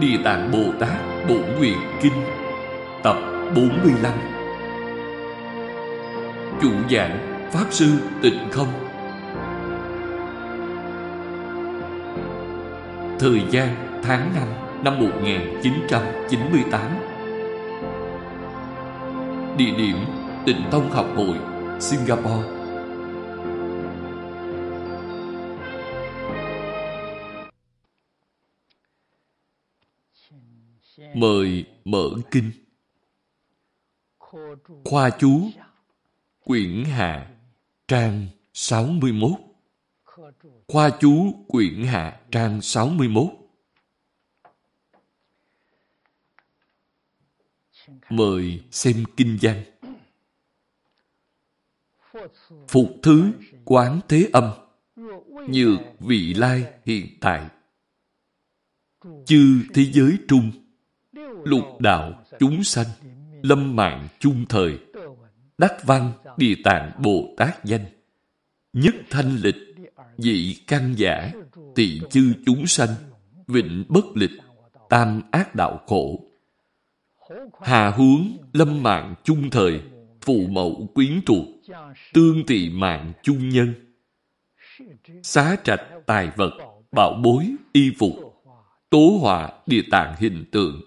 Địa Tạng Bồ Tát Bổ Nguyện Kinh, Tập 45 Chủ giảng Pháp Sư Tịnh Không. Thời gian tháng 5 năm 1998 Địa điểm Tịnh Tông Học Hội, Singapore. Mời mở kinh. Khoa chú, Quyển Hạ, Trang 61 Khoa chú, Quyển Hạ, Trang 61 Mời xem kinh văn. Phục thứ quán thế âm, Nhược vị lai hiện tại. Chư thế giới trung lục đạo chúng sanh, lâm mạng chung thời, đắc văn địa tạng bồ tát danh. Nhất thanh lịch, dị căn giả, tỳ chư chúng sanh, vịnh bất lịch, tam ác đạo khổ. Hà hướng lâm mạng chung thời, phụ mẫu quyến thuộc, tương tỵ mạng chung nhân. Xá trạch tài vật, bảo bối, y phục, tố họa địa tạng hình tượng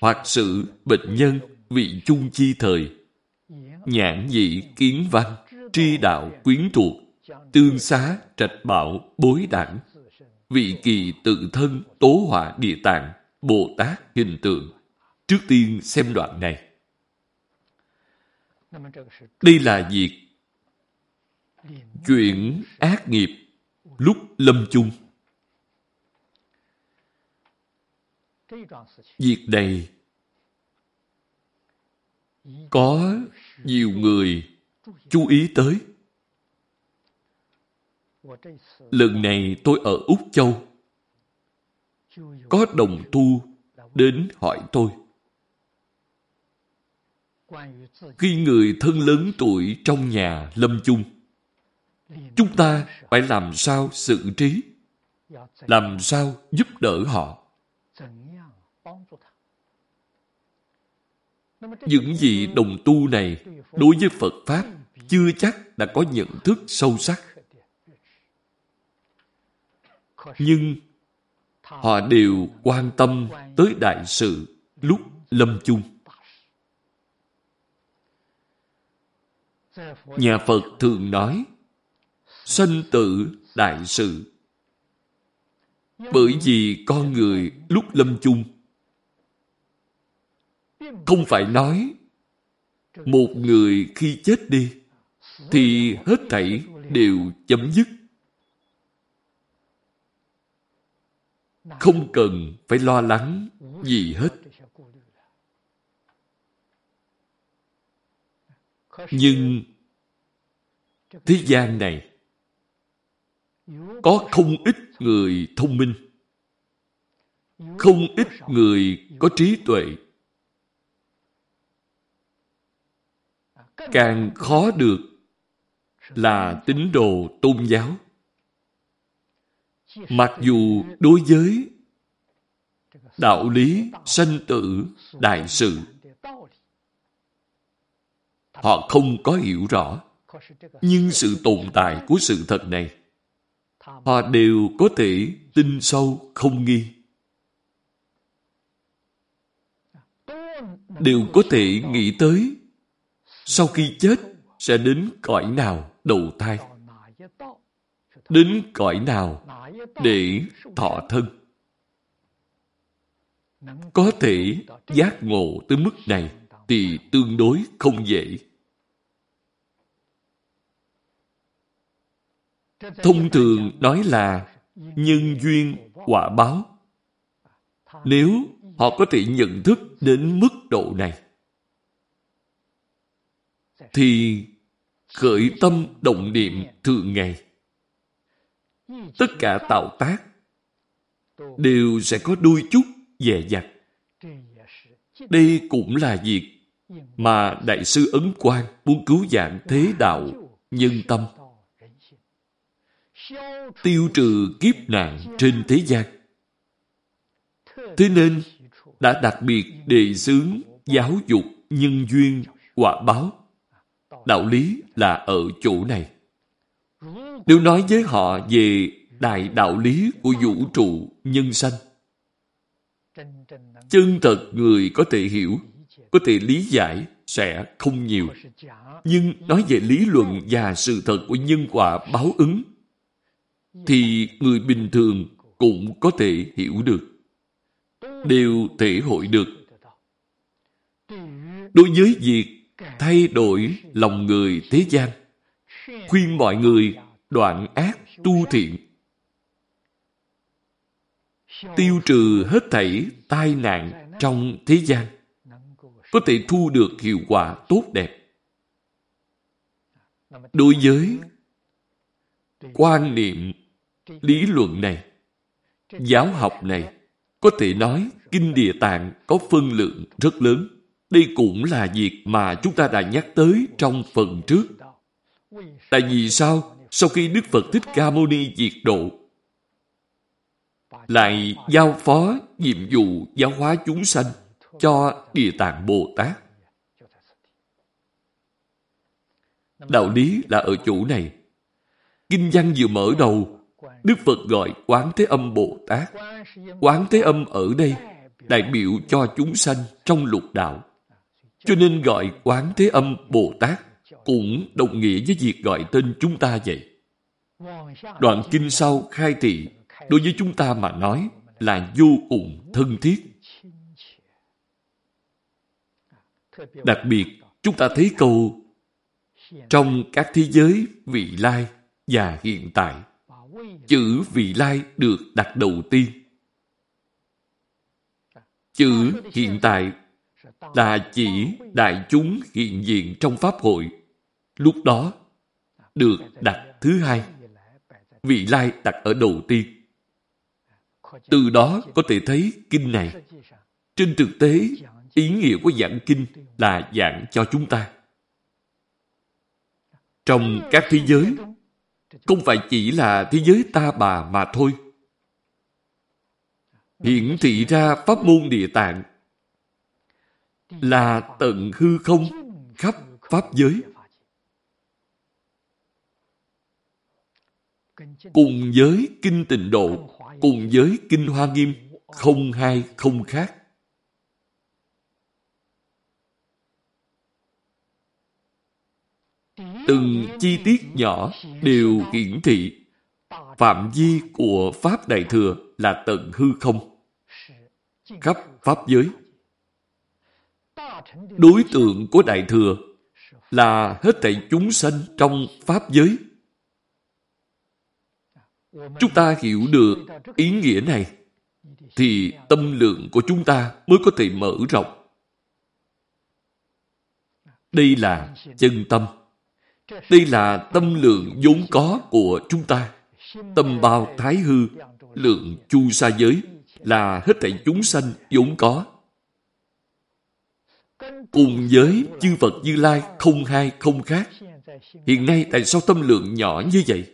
hoặc sự bệnh nhân vị chung chi thời, nhãn dị kiến văn, tri đạo quyến thuộc, tương xá trạch bảo bối đẳng vị kỳ tự thân tố họa địa tạng, bồ tát hình tượng. Trước tiên xem đoạn này. Đây là việc chuyển ác nghiệp lúc lâm chung. Việc này có nhiều người chú ý tới. Lần này tôi ở Úc Châu. Có đồng tu đến hỏi tôi. Khi người thân lớn tuổi trong nhà lâm chung, chúng ta phải làm sao xử trí, làm sao giúp đỡ họ. Những vị đồng tu này đối với Phật Pháp chưa chắc đã có nhận thức sâu sắc. Nhưng họ đều quan tâm tới đại sự lúc lâm chung. Nhà Phật thường nói, sanh tử đại sự bởi vì con người lúc lâm chung không phải nói một người khi chết đi thì hết thảy đều chấm dứt. Không cần phải lo lắng gì hết. Nhưng thế gian này có không ít người thông minh, không ít người có trí tuệ càng khó được là tín đồ tôn giáo. Mặc dù đối với đạo lý sanh tử đại sự, họ không có hiểu rõ nhưng sự tồn tại của sự thật này, họ đều có thể tin sâu không nghi đều có thể nghĩ tới sau khi chết, sẽ đến cõi nào đầu thai? Đến cõi nào để thọ thân? Có thể giác ngộ tới mức này thì tương đối không dễ. Thông thường nói là nhân duyên quả báo. Nếu họ có thể nhận thức đến mức độ này thì khởi tâm động niệm thường ngày. Tất cả tạo tác đều sẽ có đôi chút dè dặt. Đây cũng là việc mà Đại sư Ấn Quang muốn cứu dạng thế đạo, nhân tâm. Tiêu trừ kiếp nạn trên thế gian. Thế nên, đã đặc biệt đề xướng giáo dục nhân duyên quả báo. Đạo lý là ở chỗ này. Nếu nói với họ về đại đạo lý của vũ trụ nhân sanh, chân thật người có thể hiểu, có thể lý giải sẽ không nhiều. Nhưng nói về lý luận và sự thật của nhân quả báo ứng, thì người bình thường cũng có thể hiểu được, đều thể hội được. Đối với việc thay đổi lòng người thế gian, khuyên mọi người đoạn ác tu thiện, tiêu trừ hết thảy tai nạn trong thế gian, có thể thu được hiệu quả tốt đẹp. Đối với quan niệm lý luận này, giáo học này, có thể nói Kinh Địa Tạng có phân lượng rất lớn. Đây cũng là việc mà chúng ta đã nhắc tới trong phần trước. Tại vì sao? Sau khi Đức Phật Thích Ca Mâu Ni diệt độ, lại giao phó nhiệm vụ giáo hóa chúng sanh cho Địa Tạng Bồ Tát. Đạo lý là ở chỗ này. Kinh văn vừa mở đầu, Đức Phật gọi Quán Thế Âm Bồ Tát. Quán Thế Âm ở đây đại biểu cho chúng sanh trong lục đạo. Cho nên gọi Quán Thế Âm Bồ Tát cũng đồng nghĩa với việc gọi tên chúng ta vậy. Đoạn kinh sau khai thị đối với chúng ta mà nói là vô cùng thân thiết. Đặc biệt, chúng ta thấy câu trong các thế giới vị lai và hiện tại, chữ vị lai được đặt đầu tiên. Chữ hiện tại là chỉ đại chúng hiện diện trong Pháp hội. Lúc đó, được đặt thứ hai. Vị lai đặt ở đầu tiên. Từ đó có thể thấy kinh này. Trên thực tế, ý nghĩa của giảng kinh là giảng cho chúng ta. Trong các thế giới, không phải chỉ là thế giới ta bà mà thôi. Hiển thị ra pháp môn địa tạng là tận hư không khắp pháp giới. Cùng với kinh tịnh độ, cùng với kinh hoa nghiêm, không hai không khác. Từng chi tiết nhỏ đều hiển thị phạm vi của Pháp Đại Thừa là tận hư không, khắp Pháp giới. Đối tượng của Đại Thừa là hết thảy chúng sanh trong Pháp giới. Chúng ta hiểu được ý nghĩa này, thì tâm lượng của chúng ta mới có thể mở rộng. Đây là chân tâm. Đây là tâm lượng vốn có của chúng ta. Tâm bao thái hư, lượng chu sa giới là hết thảy chúng sanh vốn có. Cùng với chư Phật Như Lai không hai không khác. Hiện nay tại sao tâm lượng nhỏ như vậy?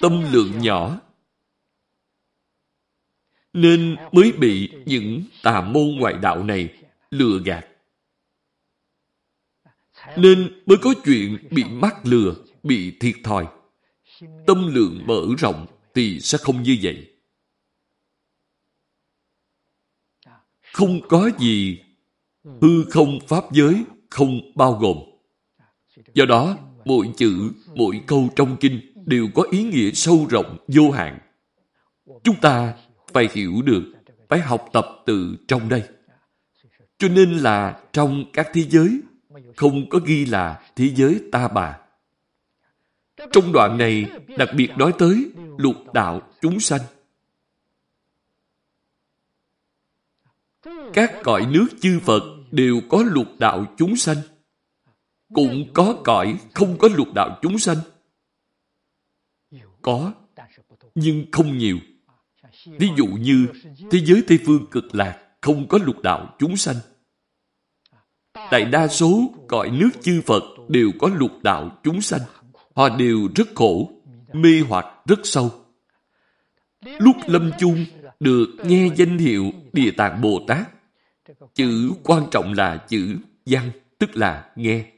Tâm lượng nhỏ nên mới bị những tà môn ngoại đạo này lừa gạt. Nên mới có chuyện bị mắc lừa, bị thiệt thòi. Tâm lượng mở rộng thì sẽ không như vậy. Không có gì hư không pháp giới không bao gồm. Do đó, mỗi chữ, mỗi câu trong kinh đều có ý nghĩa sâu rộng, vô hạn. Chúng ta phải hiểu được, phải học tập từ trong đây. Cho nên là trong các thế giới không có ghi là thế giới ta bà. Trong đoạn này đặc biệt nói tới lục đạo chúng sanh. Các cõi nước chư Phật đều có lục đạo chúng sanh. Cũng có cõi không có lục đạo chúng sanh. Có, nhưng không nhiều. Ví dụ như thế giới Tây Phương cực lạc không có lục đạo chúng sanh. Đại đa số cõi nước chư Phật đều có lục đạo chúng sanh. Họ đều rất khổ, mê hoặc rất sâu. Lúc lâm chung được nghe danh hiệu Địa Tạng Bồ Tát, chữ quan trọng là chữ văn, tức là nghe.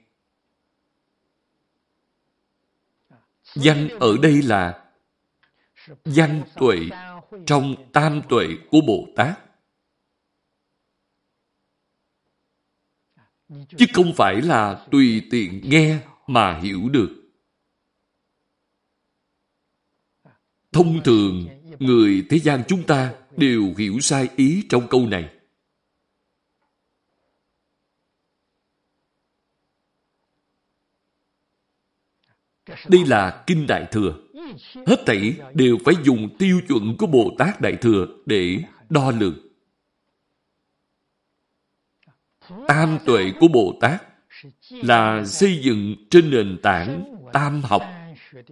Văn ở đây là văn tuệ trong tam tuệ của Bồ Tát. Chứ không phải là tùy tiện nghe mà hiểu được. Thông thường, người thế gian chúng ta đều hiểu sai ý trong câu này. Đây là Kinh Đại Thừa. Hết thảy đều phải dùng tiêu chuẩn của Bồ Tát Đại Thừa để đo lường. Tam tuệ của Bồ Tát là xây dựng trên nền tảng tam học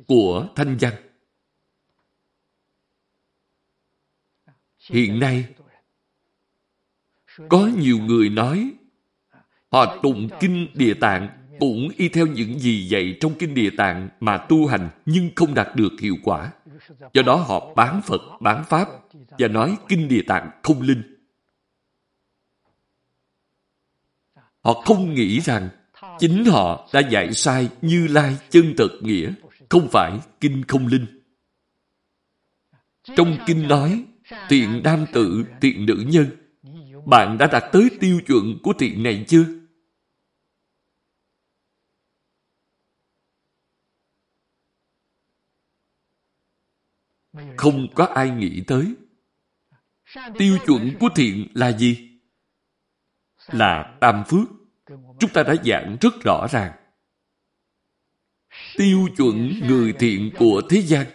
của Thanh Văn. Hiện nay, có nhiều người nói họ tụng kinh Địa Tạng cũng y theo những gì dạy trong kinh Địa Tạng mà tu hành nhưng không đạt được hiệu quả. Do đó họ bán Phật, bán Pháp và nói kinh Địa Tạng không linh. Họ không nghĩ rằng chính họ đã dạy sai Như Lai chân thật nghĩa, không phải kinh không linh. Trong kinh nói, thiện nam tử thiện nữ nhân, bạn đã đạt tới tiêu chuẩn của thiện này chưa? Không có ai nghĩ tới. Tiêu chuẩn của thiện là gì? Là tam phước. Chúng ta đã giảng rất rõ ràng. Tiêu chuẩn người thiện của thế gian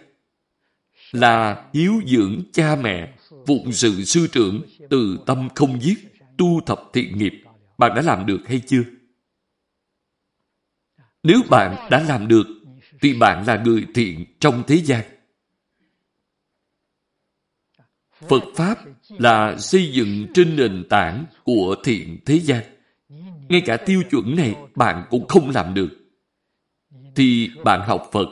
là hiếu dưỡng cha mẹ, phụng sự sư trưởng, từ tâm không giết, tu thập thiện nghiệp. Bạn đã làm được hay chưa? Nếu bạn đã làm được, thì bạn là người thiện trong thế gian. Phật Pháp là xây dựng trên nền tảng của thiện thế gian. Ngay cả tiêu chuẩn này bạn cũng không làm được. Thì bạn học Phật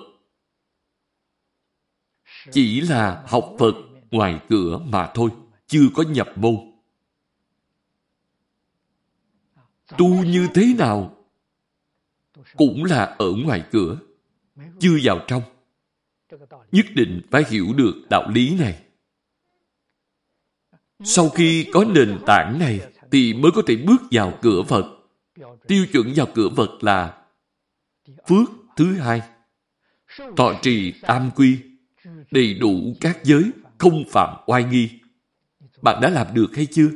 chỉ là học Phật ngoài cửa mà thôi, chưa có nhập môn. Tu như thế nào cũng là ở ngoài cửa, chưa vào trong. Nhất định phải hiểu được đạo lý này. Sau khi có nền tảng này thì mới có thể bước vào cửa Phật. Tiêu chuẩn vào cửa Phật là phước thứ hai. Thọ trì tam quy, đầy đủ các giới, không phạm oai nghi. Bạn đã làm được hay chưa?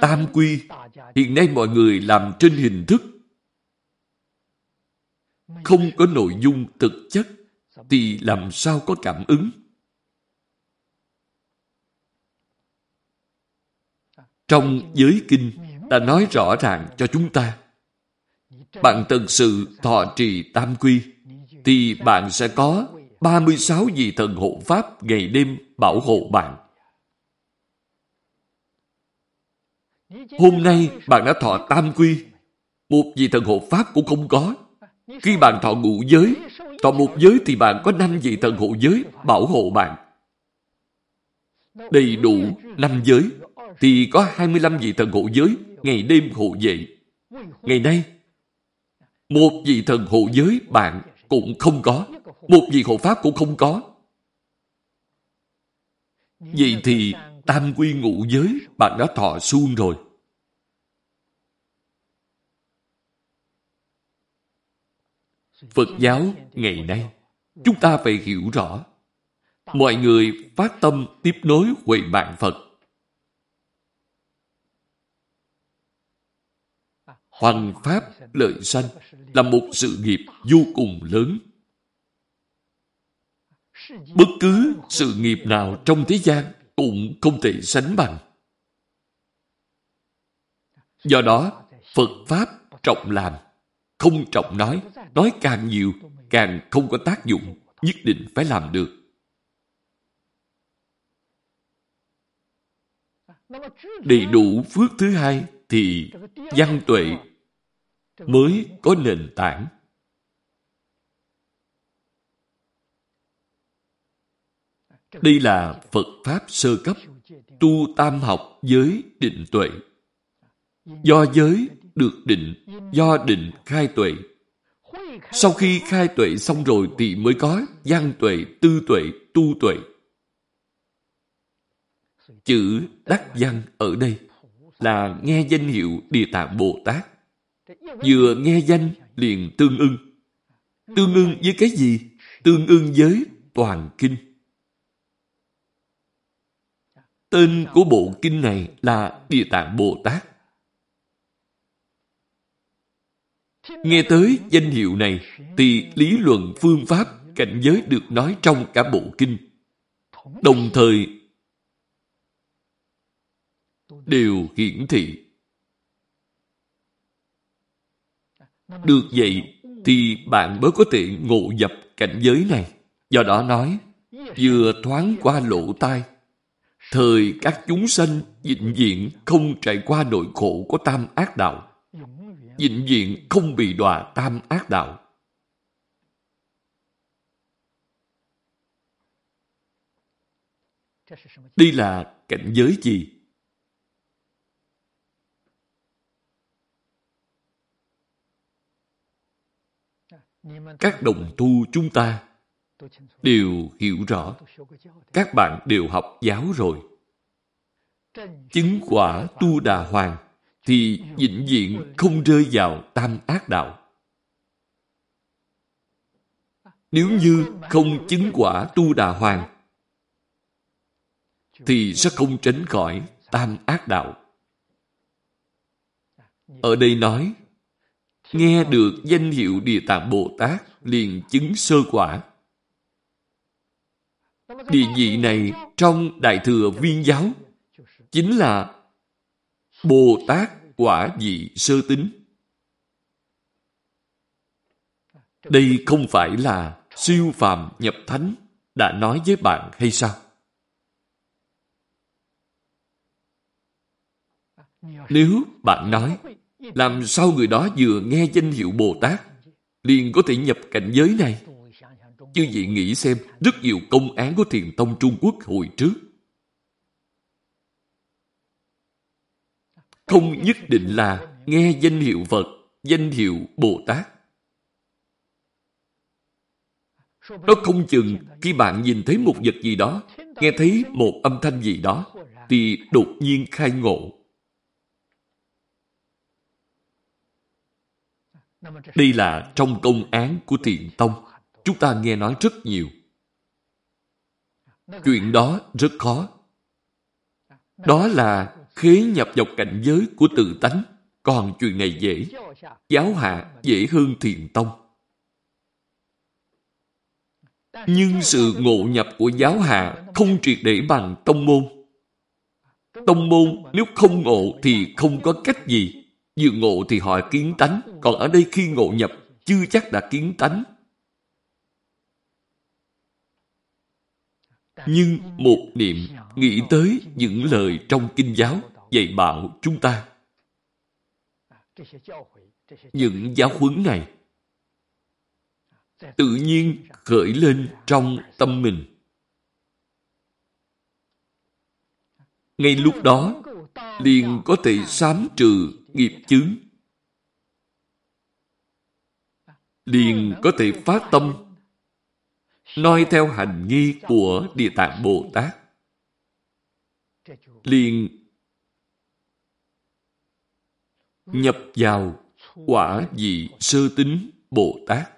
Tam quy, hiện nay mọi người làm trên hình thức. Không có nội dung thực chất, thì làm sao có cảm ứng? Trong giới kinh đã nói rõ ràng cho chúng ta bạn thật sự thọ trì tam quy thì bạn sẽ có 36 vị thần hộ pháp ngày đêm bảo hộ bạn. Hôm nay bạn đã thọ tam quy, một vị thần hộ pháp cũng không có. Khi bạn thọ ngũ giới, thọ một giới thì bạn có năm vị thần hộ giới bảo hộ bạn. Đầy đủ năm giới thì có 25 vị thần hộ giới ngày đêm hộ vệ. Ngày nay, một vị thần hộ giới bạn cũng không có. Một vị hộ pháp cũng không có. Vậy thì tam quy ngũ giới, bạn đã thọ suông rồi. Phật giáo ngày nay, chúng ta phải hiểu rõ mọi người phát tâm tiếp nối huệ mạng Phật Hoằng pháp lợi sanh là một sự nghiệp vô cùng lớn. Bất cứ sự nghiệp nào trong thế gian cũng không thể sánh bằng. Do đó, Phật Pháp trọng làm, không trọng nói. Nói càng nhiều, càng không có tác dụng, nhất định phải làm được. Đầy đủ phước thứ hai thì văn tuệ mới có nền tảng. Đây là Phật Pháp sơ cấp, tu tam học giới định tuệ. Do giới được định, do định khai tuệ. Sau khi khai tuệ xong rồi thì mới có văn tuệ, tư tuệ, tu tuệ. Chữ đắc văn ở đây là nghe danh hiệu Địa Tạng Bồ Tát. Vừa nghe danh liền tương ưng. Tương ưng với cái gì? Tương ưng với toàn kinh. Tên của bộ kinh này là Địa Tạng Bồ Tát. Nghe tới danh hiệu này thì lý luận phương pháp cảnh giới được nói trong cả bộ kinh. Đồng thời đều hiển thị. Được vậy thì bạn mới có thể ngộ nhập cảnh giới này. Do đó nói, vừa thoáng qua lỗ tai, thời các chúng sanh vĩnh viễn không trải qua nỗi khổ của tam ác đạo. Vĩnh viễn không bị đọa tam ác đạo. Đây là cảnh giới gì? Các đồng tu chúng ta đều hiểu rõ. Các bạn đều học giáo rồi. Chứng quả tu đà hoàng thì vĩnh viễn không rơi vào tam ác đạo. Nếu như không chứng quả tu đà hoàng thì sẽ không tránh khỏi tam ác đạo. Ở đây nói nghe được danh hiệu Địa Tạng Bồ Tát, liền chứng sơ quả. Địa vị này trong Đại Thừa Viên Giáo chính là Bồ Tát quả vị sơ tính. Đây không phải là siêu phàm nhập thánh đã nói với bạn hay sao? Nếu bạn nói làm sao người đó vừa nghe danh hiệu Bồ Tát liền có thể nhập cảnh giới này? Chứ vậy nghĩ xem rất nhiều công án của thiền tông Trung Quốc hồi trước. Không nhất định là nghe danh hiệu Phật, danh hiệu Bồ Tát. Nó không chừng khi bạn nhìn thấy một vật gì đó, nghe thấy một âm thanh gì đó, thì đột nhiên khai ngộ. Đây là trong công án của thiện tông. Chúng ta nghe nói rất nhiều. Chuyện đó rất khó. Đó là khế nhập vào cảnh giới của tự tánh. Còn chuyện này dễ. Giáo hạ dễ hơn thiền tông. Nhưng sự ngộ nhập của giáo hạ không triệt để bằng tông môn. Tông môn nếu không ngộ thì không có cách gì Vừa ngộ thì họ kiến tánh, còn ở đây khi ngộ nhập, chưa chắc đã kiến tánh. Nhưng một niệm nghĩ tới những lời trong kinh giáo dạy bảo chúng ta. Những giáo huấn này tự nhiên khởi lên trong tâm mình. Ngay lúc đó, liền có thể sám trừ nghiệp chướng liền có thể phát tâm, noi theo hành nghi của Địa Tạng Bồ Tát. Liền nhập vào quả vị sơ tính Bồ Tát.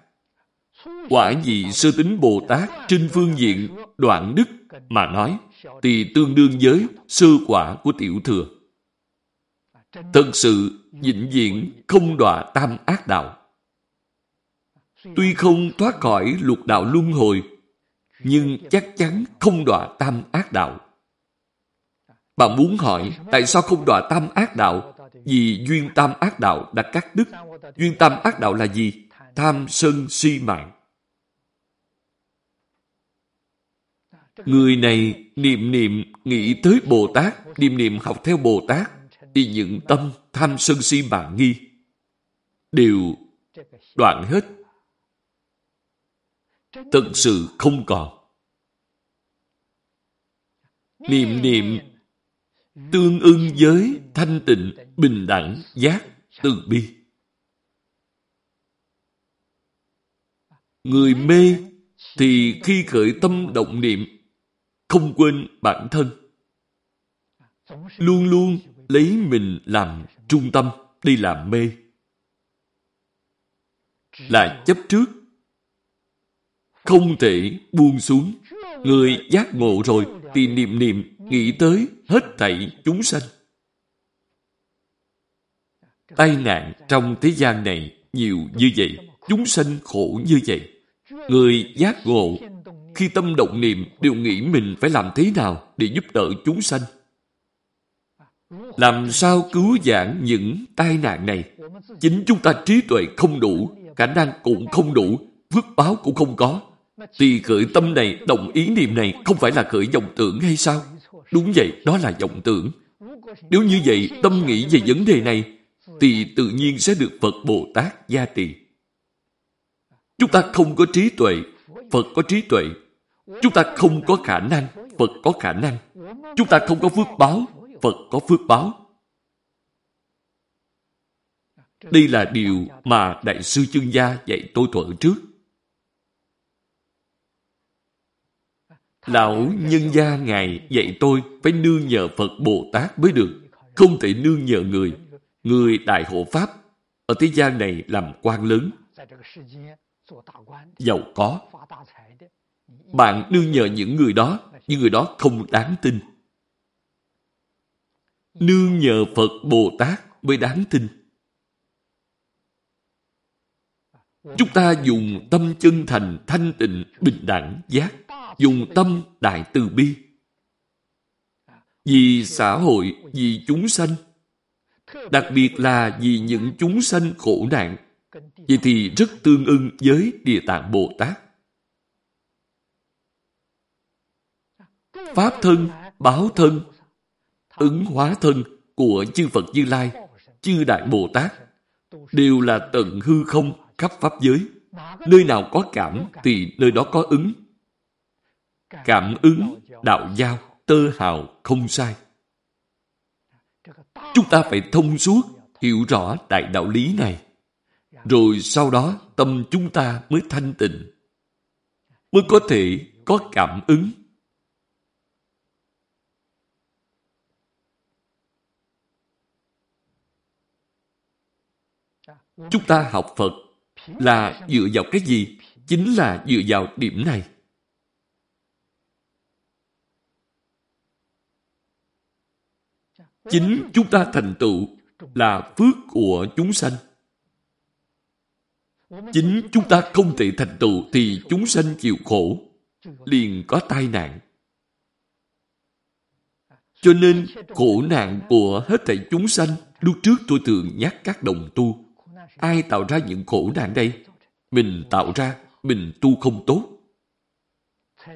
Quả vị sơ tính Bồ Tát trên phương diện đoạn đức mà nói, thì tương đương với sơ quả của tiểu thừa. Thật sự vĩnh viễn không đọa tam ác đạo. Tuy không thoát khỏi lục đạo luân hồi, nhưng chắc chắn không đọa tam ác đạo. Bạn muốn hỏi tại sao không đọa tam ác đạo? Vì duyên tam ác đạo đã cắt đứt. Duyên tam ác đạo là gì? Tham sân si mạng. Người này niệm niệm nghĩ tới Bồ Tát, niệm niệm học theo Bồ Tát, thì những tâm tham sân si mạng nghi đều đoạn hết. Thật sự không còn. Niệm niệm tương ưng với thanh tịnh, bình đẳng, giác, từ bi. Người mê thì khi khởi tâm động niệm, không quên bản thân. Luôn luôn lấy mình làm trung tâm, đi làm mê. Là chấp trước. Không thể buông xuống. Người giác ngộ rồi thì niệm niệm nghĩ tới hết thảy chúng sanh. Tai nạn trong thế gian này nhiều như vậy, chúng sanh khổ như vậy. Người giác ngộ, khi tâm động niệm đều nghĩ mình phải làm thế nào để giúp đỡ chúng sanh. Làm sao cứu giảng những tai nạn này? Chính chúng ta trí tuệ không đủ, khả năng cũng không đủ, phước báo cũng không có. Thì khởi tâm này, đồng ý niệm này không phải là khởi vọng tưởng hay sao? Đúng vậy, đó là vọng tưởng. Nếu như vậy, tâm nghĩ về vấn đề này, thì tự nhiên sẽ được Phật Bồ Tát gia trì. Chúng ta không có trí tuệ, Phật có trí tuệ. Chúng ta không có khả năng, Phật có khả năng. Chúng ta không có phước báo, Phật có phước báo. Đây là điều mà Đại sư Chương Gia dạy tôi thuở trước. Lão nhân gia Ngài dạy tôi phải nương nhờ Phật Bồ Tát mới được. Không thể nương nhờ người. Người đại hộ Pháp ở thế gian này làm quan lớn. Giàu có. Bạn nương nhờ những người đó, những người đó không đáng tin. Nương nhờ Phật Bồ Tát mới đáng tin. Chúng ta dùng tâm chân thành, thanh tịnh, bình đẳng, giác dùng tâm đại từ bi. Vì xã hội, vì chúng sanh, đặc biệt là vì những chúng sanh khổ nạn, vậy thì rất tương ưng với Địa Tạng Bồ Tát. Pháp thân, báo thân, ứng hóa thân của chư Phật Như Lai, chư Đại Bồ Tát đều là tận hư không khắp Pháp giới. Nơi nào có cảm thì nơi đó có ứng. Cảm ứng, đạo giao, tơ hào không sai. Chúng ta phải thông suốt, hiểu rõ đại đạo lý này. Rồi sau đó tâm chúng ta mới thanh tịnh. Mới có thể có cảm ứng. Chúng ta học Phật là dựa vào cái gì? Chính là dựa vào điểm này. Chính chúng ta thành tựu là phước của chúng sanh. Chính chúng ta không thể thành tựu thì chúng sanh chịu khổ, liền có tai nạn. Cho nên, khổ nạn của hết thảy chúng sanh, lúc trước tôi thường nhắc các đồng tu. Ai tạo ra những khổ nạn đây? Mình tạo ra, mình tu không tốt.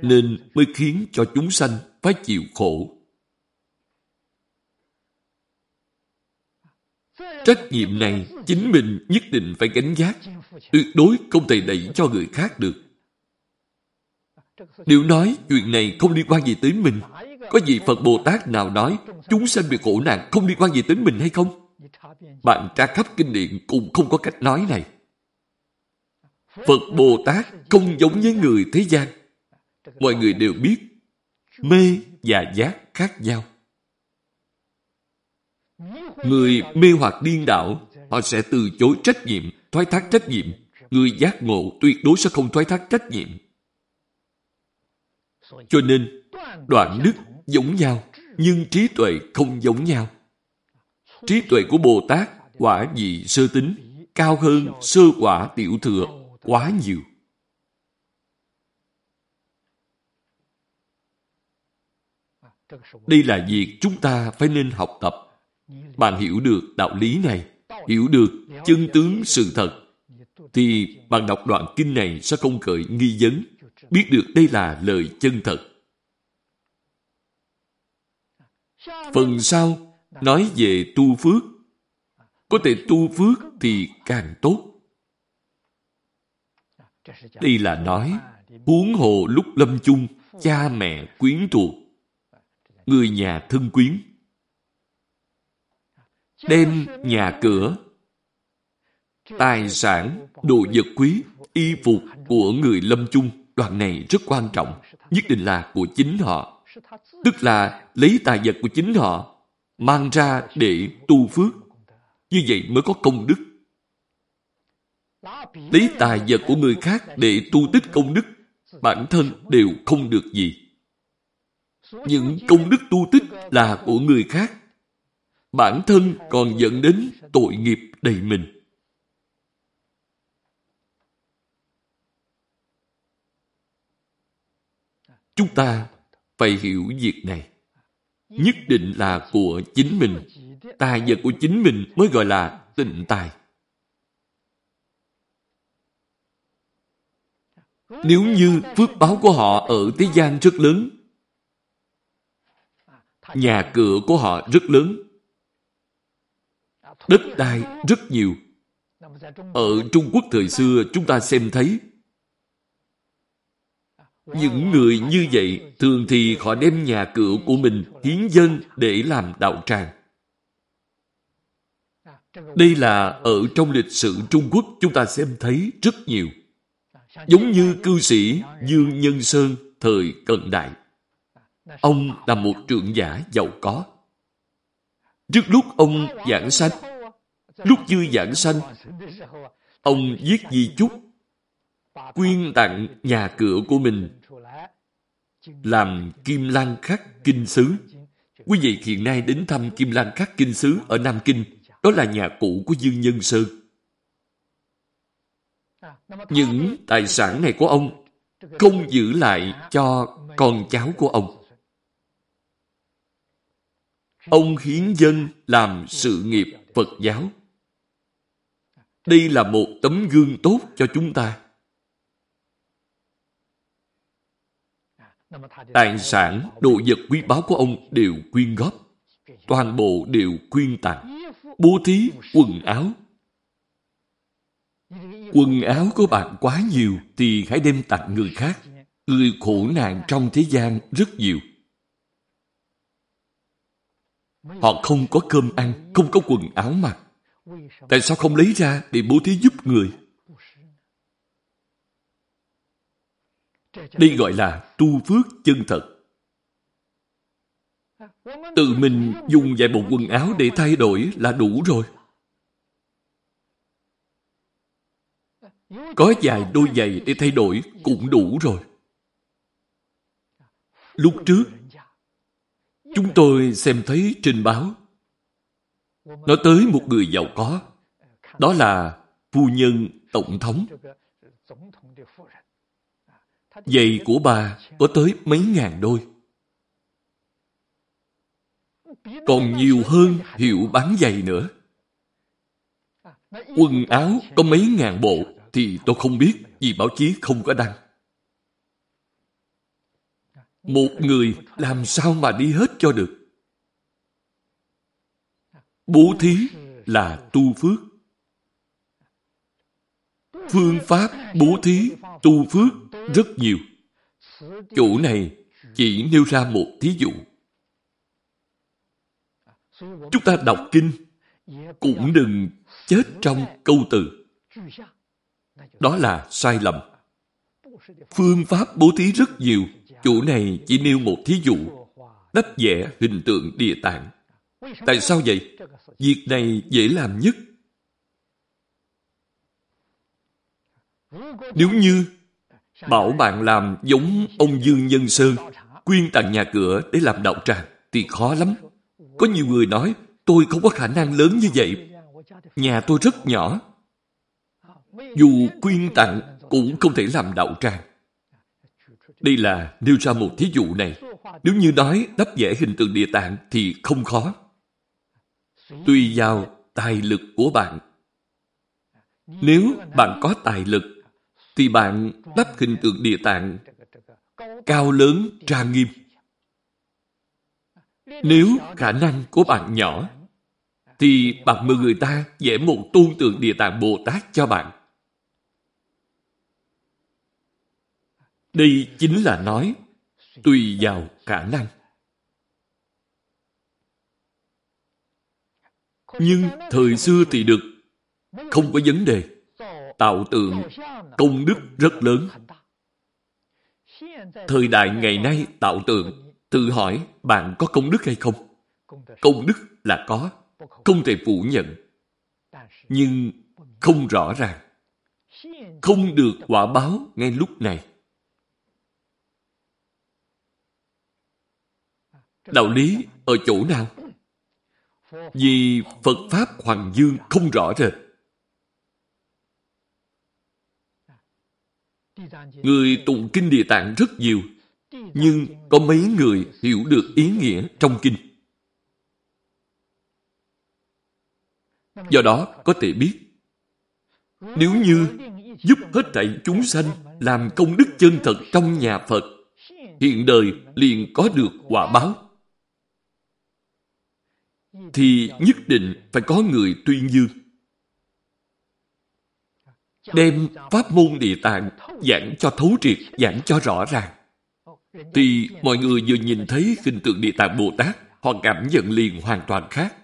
Nên mới khiến cho chúng sanh phải chịu khổ. Trách nhiệm này chính mình nhất định phải gánh giác. Tuyệt đối không thể đẩy cho người khác được. Nếu nói chuyện này không liên quan gì tới mình, có gì Phật Bồ Tát nào nói chúng sanh bị khổ nạn không liên quan gì tới mình hay không? Bạn tra khắp kinh điển cũng không có cách nói này. Phật Bồ Tát không giống với người thế gian. Mọi người đều biết mê và giác khác nhau. Người mê hoặc điên đảo, họ sẽ từ chối trách nhiệm, thoái thác trách nhiệm. Người giác ngộ tuyệt đối sẽ không thoái thác trách nhiệm. Cho nên, đoạn đức giống nhau, nhưng trí tuệ không giống nhau. Trí tuệ của Bồ Tát quả vị sơ tính, cao hơn sơ quả tiểu thừa quá nhiều. Đây là việc chúng ta phải nên học tập bạn hiểu được đạo lý này, hiểu được chân tướng sự thật, thì bạn đọc đoạn kinh này sẽ không khởi nghi vấn, biết được đây là lời chân thật. Phần sau, nói về tu phước. Có thể tu phước thì càng tốt. Đây là nói, huống hồ lúc lâm chung, cha mẹ quyến thuộc. người nhà thân quyến. Đem nhà cửa, tài sản, đồ vật quý, y phục của người lâm chung, đoạn này rất quan trọng, nhất định là của chính họ. Tức là lấy tài vật của chính họ, mang ra để tu phước. Như vậy mới có công đức. Lấy tài vật của người khác để tu tích công đức, bản thân đều không được gì. Những công đức tu tích là của người khác. Bản thân còn dẫn đến tội nghiệp đầy mình. Chúng ta phải hiểu việc này. Nhất định là của chính mình. Tài vật của chính mình mới gọi là tịnh tài. Nếu như phước báo của họ ở thế gian rất lớn, nhà cửa của họ rất lớn, đất đai rất nhiều. Ở Trung Quốc thời xưa chúng ta xem thấy những người như vậy thường thì họ đem nhà cửa của mình hiến dân để làm đạo tràng. Đây là ở trong lịch sử Trung Quốc chúng ta xem thấy rất nhiều. Giống như cư sĩ Dương Nhân Sơn thời cận đại. Ông là một trưởng giả giàu có. Trước lúc ông giảng sanh, lúc chưa giảng sanh, ông viết di chúc, quyên tặng nhà cửa của mình làm Kim Lan Khắc Kinh xứ Quý vị hiện nay đến thăm Kim Lan Khắc Kinh xứ ở Nam Kinh, đó là nhà cũ của Dương Nhân Sơn. Những tài sản này của ông không giữ lại cho con cháu của ông. Ông hiến dân làm sự nghiệp Phật giáo. Đây là một tấm gương tốt cho chúng ta. Tài sản, đồ vật quý báu của ông đều quyên góp. Toàn bộ đều quyên tặng. Bố thí, quần áo. Quần áo của bạn quá nhiều thì hãy đem tặng người khác. Người khổ nạn trong thế gian rất nhiều. Họ không có cơm ăn, không có quần áo mặc. Tại sao không lấy ra để bố thí giúp người? Đây gọi là tu phước chân thật. Tự mình dùng vài bộ quần áo để thay đổi là đủ rồi. Có vài đôi giày để thay đổi cũng đủ rồi. Lúc trước, chúng tôi xem thấy trên báo nói tới một người giàu có. Đó là phu nhân tổng thống. Giày của bà có tới mấy ngàn đôi. Còn nhiều hơn hiệu bán giày nữa. Quần áo có mấy ngàn bộ thì tôi không biết, vì báo chí không có đăng. Một người làm sao mà đi hết cho được? Bố thí là tu phước. Phương pháp bố thí, tu phước rất nhiều. Chỗ này chỉ nêu ra một thí dụ. Chúng ta đọc kinh cũng đừng chết trong câu từ. Đó là sai lầm. Phương pháp bố thí rất nhiều. Chỗ này chỉ nêu một thí dụ. Đắp vẽ hình tượng địa tạng. Tại sao vậy? Việc này dễ làm nhất. Nếu như bảo bạn làm giống ông Dương Nhân Sơn, quyên tặng nhà cửa để làm đạo tràng, thì khó lắm. Có nhiều người nói, tôi không có khả năng lớn như vậy. Nhà tôi rất nhỏ. Dù quyên tặng cũng không thể làm đạo tràng. Đây là nêu ra một thí dụ này. Nếu như nói đắp vẽ hình tượng địa tạng thì không khó. Tùy vào tài lực của bạn. Nếu bạn có tài lực, thì bạn đắp hình tượng địa tạng cao lớn trang nghiêm. Nếu khả năng của bạn nhỏ, thì bạn mời người ta vẽ một tôn tượng địa tạng Bồ Tát cho bạn. Đây chính là nói tùy vào khả năng. Nhưng thời xưa thì được, không có vấn đề. Tạo tượng, công đức rất lớn. Thời đại ngày nay tạo tượng, tự hỏi bạn có công đức hay không? Công đức là có, không thể phủ nhận. Nhưng không rõ ràng. Không được quả báo ngay lúc này. Đạo lý ở chỗ nào? Vì Phật Pháp Hoàng Dương không rõ rệt. Người tụng kinh Địa Tạng rất nhiều, nhưng có mấy người hiểu được ý nghĩa trong kinh. Do đó có thể biết, nếu như giúp hết thảy chúng sanh làm công đức chân thật trong nhà Phật, hiện đời liền có được quả báo thì nhất định phải có người tuyên dương. Đem pháp môn địa tạng giảng cho thấu triệt, giảng cho rõ ràng. Thì mọi người vừa nhìn thấy hình tượng địa tạng Bồ Tát, họ cảm nhận liền hoàn toàn khác.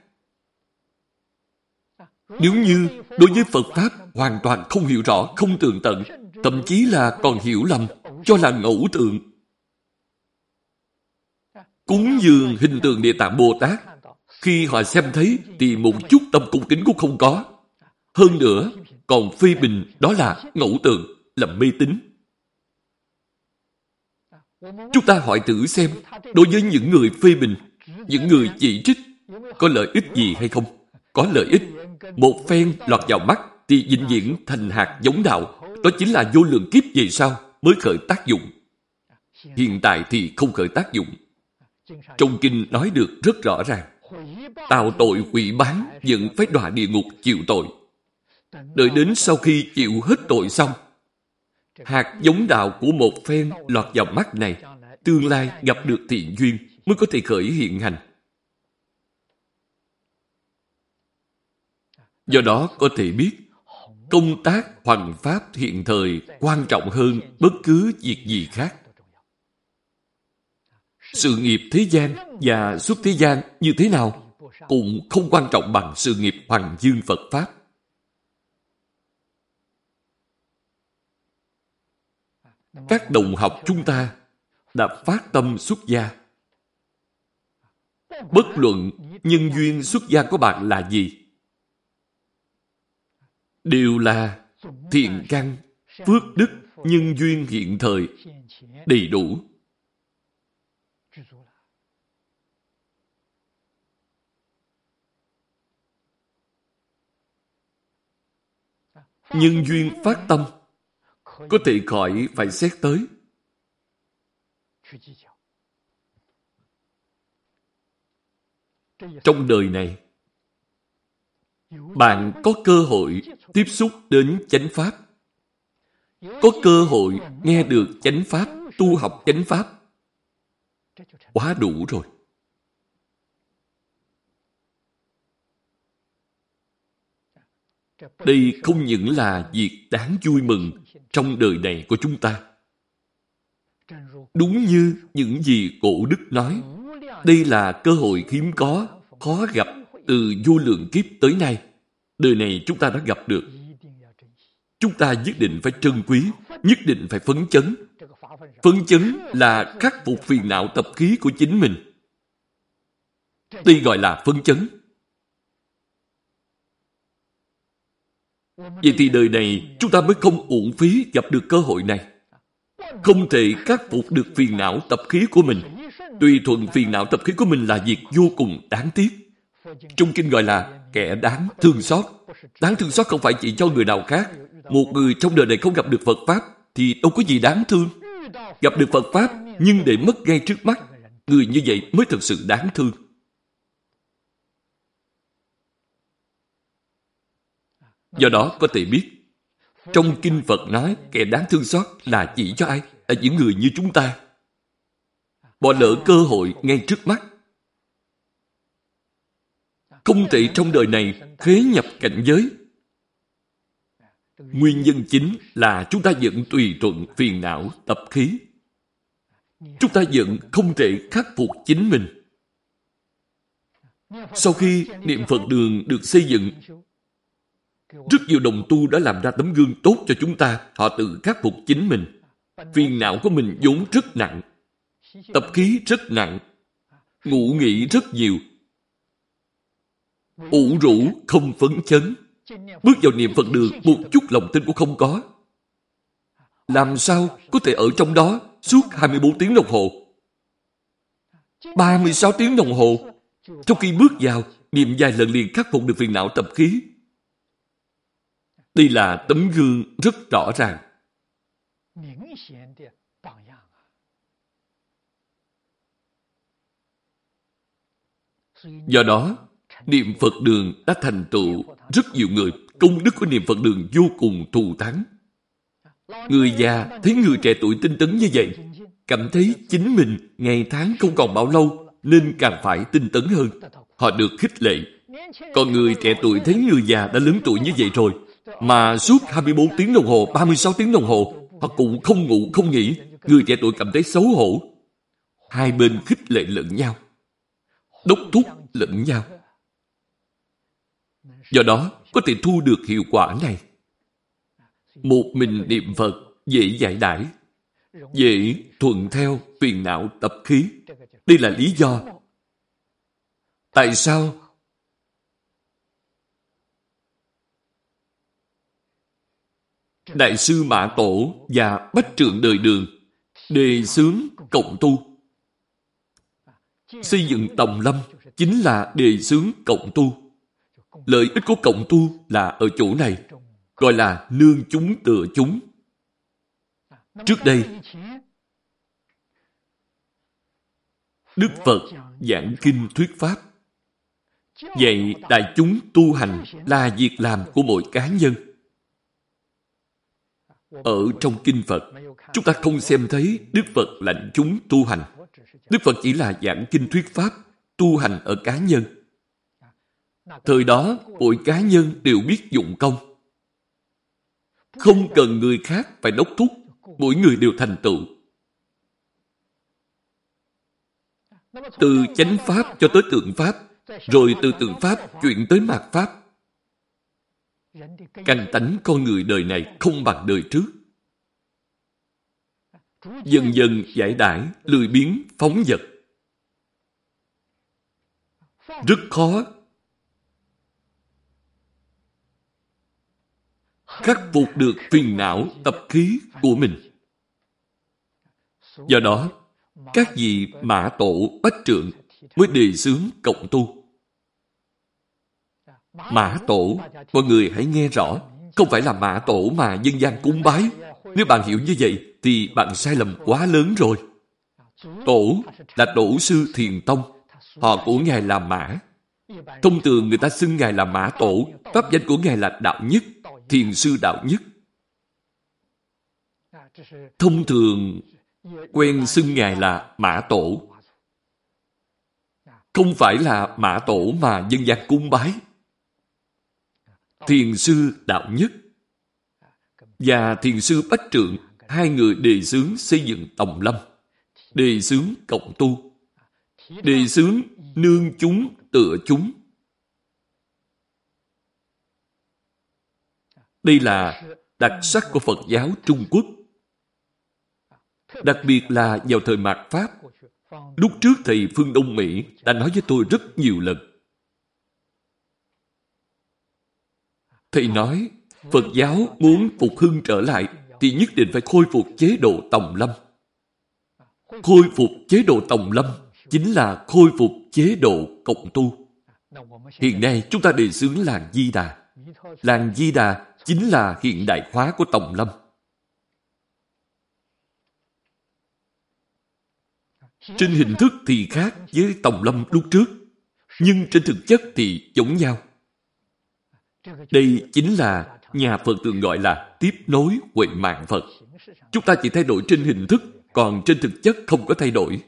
Nếu như đối với Phật Pháp hoàn toàn không hiểu rõ, không tường tận, thậm chí là còn hiểu lầm, cho là ngẫu tượng. Cúng dường hình tượng Địa Tạng Bồ Tát khi họ xem thấy thì một chút tâm cung kính cũng không có. Hơn nữa, còn phê bình đó là ngẫu tượng, là mê tín. Chúng ta hỏi thử xem, đối với những người phê bình, những người chỉ trích, có lợi ích gì hay không? Có lợi ích. Một phen lọt vào mắt thì vĩnh viễn thành hạt giống đạo. Đó chính là vô lượng kiếp về sau mới khởi tác dụng. Hiện tại thì không khởi tác dụng. Trong kinh nói được rất rõ ràng tạo tội quỷ bán vẫn phải đọa địa ngục chịu tội. Đợi đến sau khi chịu hết tội xong, hạt giống đạo của một phen lọt vào mắt này, tương lai gặp được thiện duyên mới có thể khởi hiện hành. Do đó có thể biết, công tác hoằng pháp hiện thời quan trọng hơn bất cứ việc gì khác. Sự nghiệp thế gian và xuất thế gian như thế nào cũng không quan trọng bằng sự nghiệp hoàng dương Phật Pháp. Các đồng học chúng ta đã phát tâm xuất gia. Bất luận nhân duyên xuất gia của bạn là gì, đều là thiện căn, phước đức, nhân duyên hiện thời đầy đủ nhân duyên phát tâm có thể khỏi phải xét tới. Trong đời này, bạn có cơ hội tiếp xúc đến chánh pháp. Có cơ hội nghe được chánh pháp, tu học chánh pháp. Quá đủ rồi. Đây không những là việc đáng vui mừng trong đời này của chúng ta. Đúng như những gì cổ đức nói, đây là cơ hội hiếm có, khó gặp từ vô lượng kiếp tới nay. Đời này chúng ta đã gặp được. Chúng ta nhất định phải trân quý, nhất định phải phấn chấn. Phấn chấn là khắc phục phiền não tập khí của chính mình. Đây gọi là phấn chấn. Vậy thì đời này chúng ta mới không uổng phí gặp được cơ hội này. Không thể khắc phục được phiền não tập khí của mình. Tùy thuận phiền não tập khí của mình là việc vô cùng đáng tiếc. Trong kinh gọi là kẻ đáng thương xót. Đáng thương xót không phải chỉ cho người nào khác. Một người trong đời này không gặp được Phật Pháp thì đâu có gì đáng thương. Gặp được Phật Pháp nhưng để mất ngay trước mắt. Người như vậy mới thật sự đáng thương. Do đó có thể biết, trong Kinh Phật nói kẻ đáng thương xót là chỉ cho ai? Là những người như chúng ta. Bỏ lỡ cơ hội ngay trước mắt. Không thể trong đời này khế nhập cảnh giới. Nguyên nhân chính là chúng ta vẫn tùy thuận phiền não tập khí. Chúng ta vẫn không thể khắc phục chính mình. Sau khi niệm Phật đường được xây dựng, rất nhiều đồng tu đã làm ra tấm gương tốt cho chúng ta. Họ tự khắc phục chính mình. Phiền não của mình vốn rất nặng. Tập khí rất nặng. Ngủ nghỉ rất nhiều. ủ rũ, không phấn chấn. Bước vào niệm Phật đường, một chút lòng tin cũng không có. Làm sao có thể ở trong đó suốt 24 tiếng đồng hồ? 36 tiếng đồng hồ. Trong khi bước vào, niệm vài lần liền khắc phục được phiền não tập khí. Đây là tấm gương rất rõ ràng. Do đó, niệm Phật đường đã thành tựu rất nhiều người. Công đức của niệm Phật đường vô cùng thù thắng. Người già thấy người trẻ tuổi tinh tấn như vậy, cảm thấy chính mình ngày tháng không còn bao lâu nên càng phải tinh tấn hơn. Họ được khích lệ. Còn người trẻ tuổi thấy người già đã lớn tuổi như vậy rồi, mà suốt 24 tiếng đồng hồ, 36 tiếng đồng hồ, họ cũng không ngủ, không nghỉ. Người trẻ tuổi cảm thấy xấu hổ. Hai bên khích lệ lẫn nhau. Đốc thúc lẫn nhau. Do đó, có thể thu được hiệu quả này. Một mình niệm Phật dễ giải đãi, dễ thuận theo phiền não tập khí. Đây là lý do. Tại sao Đại sư Mã Tổ và Bách Trượng Đời Đường đề xướng cộng tu. Xây dựng Tòng Lâm chính là đề xướng cộng tu. Lợi ích của cộng tu là ở chỗ này, gọi là nương chúng tựa chúng. Trước đây, Đức Phật giảng kinh thuyết Pháp. Vậy đại chúng tu hành là việc làm của mỗi cá nhân. Ở trong kinh Phật, chúng ta không xem thấy Đức Phật lệnh chúng tu hành. Đức Phật chỉ là giảng kinh thuyết Pháp, tu hành ở cá nhân. Thời đó, mỗi cá nhân đều biết dụng công. Không cần người khác phải đốc thúc, mỗi người đều thành tựu. Từ chánh Pháp cho tới tượng Pháp, rồi từ tượng Pháp chuyển tới mạt Pháp. Canh tánh con người đời này không bằng đời trước. Dần dần giải đãi, lười biếng, phóng dật. Rất khó khắc phục được phiền não tập khí của mình. Do đó, các vị mã tổ bách trượng mới đề xướng cộng tu. Mã tổ, mọi người hãy nghe rõ, không phải là mã tổ mà dân gian cúng bái. Nếu bạn hiểu như vậy, thì bạn sai lầm quá lớn rồi. Tổ là tổ sư thiền tông, họ của Ngài là mã. Thông thường người ta xưng Ngài là mã tổ, pháp danh của Ngài là đạo nhất, thiền sư đạo nhất. Thông thường quen xưng Ngài là Mã Tổ. Không phải là Mã Tổ mà dân gian cung bái. Thiền sư đạo nhất và thiền sư Bách Trượng hai người đề xướng xây dựng Tòng Lâm, đề xướng cộng tu, đề xướng nương chúng tựa chúng. Đây là đặc sắc của Phật giáo Trung Quốc. Đặc biệt là vào thời mạt Pháp, lúc trước thầy Phương Đông Mỹ đã nói với tôi rất nhiều lần. Thầy nói, Phật giáo muốn phục hưng trở lại thì nhất định phải khôi phục chế độ Tòng Lâm. Khôi phục chế độ Tòng Lâm chính là khôi phục chế độ cộng tu. Hiện nay chúng ta đề xướng làng Di Đà. Làng Di Đà chính là hiện đại hóa của Tòng Lâm. Trên hình thức thì khác với Tòng Lâm lúc trước, nhưng trên thực chất thì giống nhau. Đây chính là nhà Phật thường gọi là tiếp nối huệ mạng Phật. Chúng ta chỉ thay đổi trên hình thức, còn trên thực chất không có thay đổi.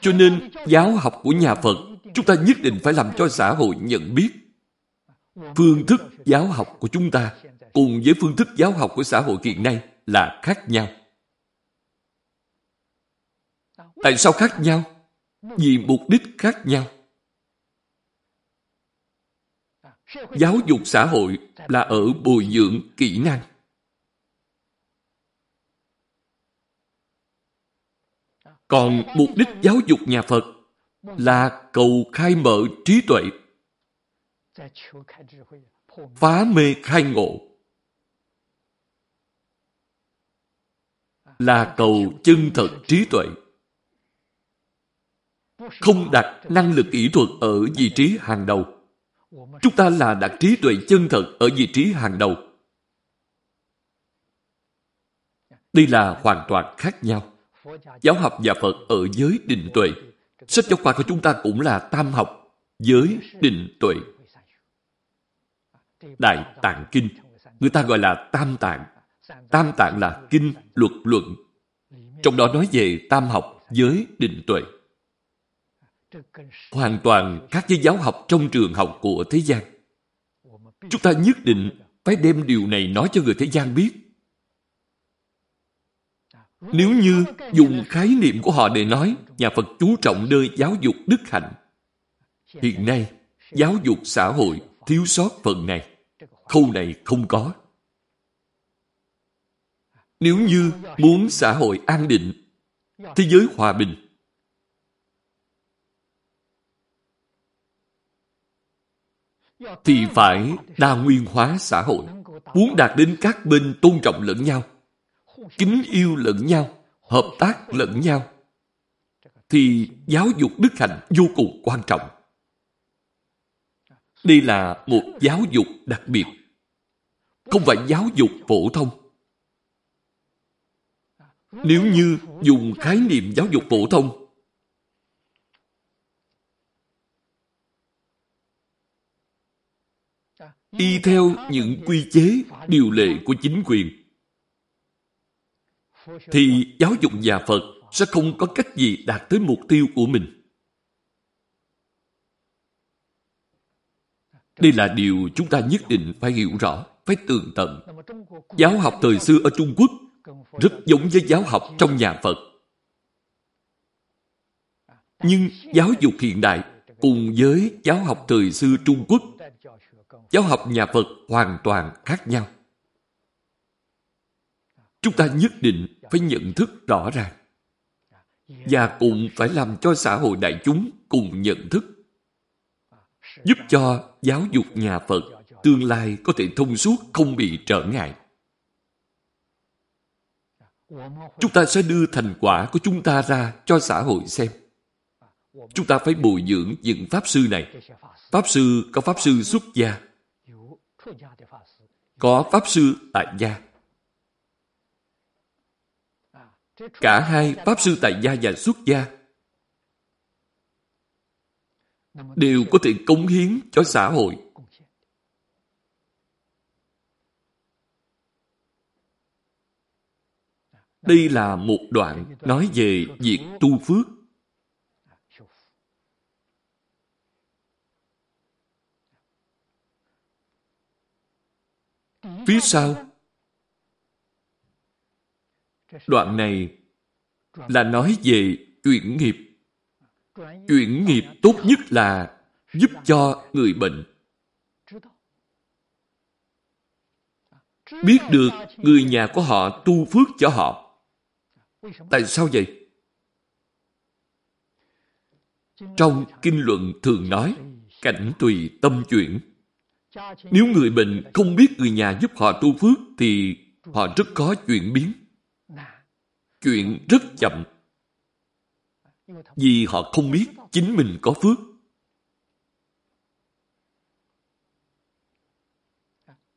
Cho nên, giáo học của nhà Phật, chúng ta nhất định phải làm cho xã hội nhận biết phương thức giáo học của chúng ta cùng với phương thức giáo học của xã hội hiện nay là khác nhau. Tại sao khác nhau? vì mục đích khác nhau. Giáo dục xã hội là ở bồi dưỡng kỹ năng. Còn mục đích giáo dục nhà Phật là cầu khai mở trí tuệ, phá mê khai ngộ, là cầu chân thật trí tuệ. Không đặt năng lực kỹ thuật ở vị trí hàng đầu. Chúng ta là đặt trí tuệ chân thật ở vị trí hàng đầu. Đây là hoàn toàn khác nhau. Giáo học và Phật ở giới định tuệ. Sách giáo khoa của chúng ta cũng là tam học, giới định tuệ. Đại Tạng Kinh, người ta gọi là Tam Tạng. Tam Tạng là kinh, luật, luận. Trong đó nói về tam học, giới, định tuệ. Hoàn toàn khác với giáo học trong trường học của thế gian. Chúng ta nhất định phải đem điều này nói cho người thế gian biết. Nếu như dùng khái niệm của họ để nói nhà Phật chú trọng nơi giáo dục đức hạnh, hiện nay giáo dục xã hội thiếu sót phần này. Khâu này không có. Nếu như muốn xã hội an định, thế giới hòa bình, thì phải đa nguyên hóa xã hội. Muốn đạt đến các bên tôn trọng lẫn nhau, kính yêu lẫn nhau, hợp tác lẫn nhau, thì giáo dục đức hạnh vô cùng quan trọng. Đây là một giáo dục đặc biệt, không phải giáo dục phổ thông. Nếu như dùng khái niệm giáo dục phổ thông, y theo những quy chế, điều lệ của chính quyền, thì giáo dục nhà Phật sẽ không có cách gì đạt tới mục tiêu của mình. Đây là điều chúng ta nhất định phải hiểu rõ, phải tường tận. Giáo học thời xưa ở Trung Quốc rất giống với giáo học trong nhà Phật. Nhưng giáo dục hiện đại cùng với giáo học thời xưa Trung Quốc, giáo học nhà Phật hoàn toàn khác nhau. Chúng ta nhất định phải nhận thức rõ ràng và cùng phải làm cho xã hội đại chúng cùng nhận thức, giúp cho giáo dục nhà Phật tương lai có thể thông suốt, không bị trở ngại. Chúng ta sẽ đưa thành quả của chúng ta ra cho xã hội xem. Chúng ta phải bồi dưỡng những Pháp Sư này. Pháp Sư có Pháp Sư xuất gia. Có Pháp Sư tại gia. Cả hai Pháp Sư tại gia và xuất gia đều có thể cống hiến cho xã hội. Đây là một đoạn nói về việc tu phước. Phía sau, đoạn này là nói về chuyển nghiệp. Chuyển nghiệp tốt nhất là giúp cho người bệnh biết được người nhà của họ tu phước cho họ Tại sao vậy? Trong kinh luận thường nói, cảnh tùy tâm chuyển. Nếu người bệnh không biết người nhà giúp họ tu phước thì họ rất có chuyển biến. Chuyện rất chậm. Vì họ không biết chính mình có phước.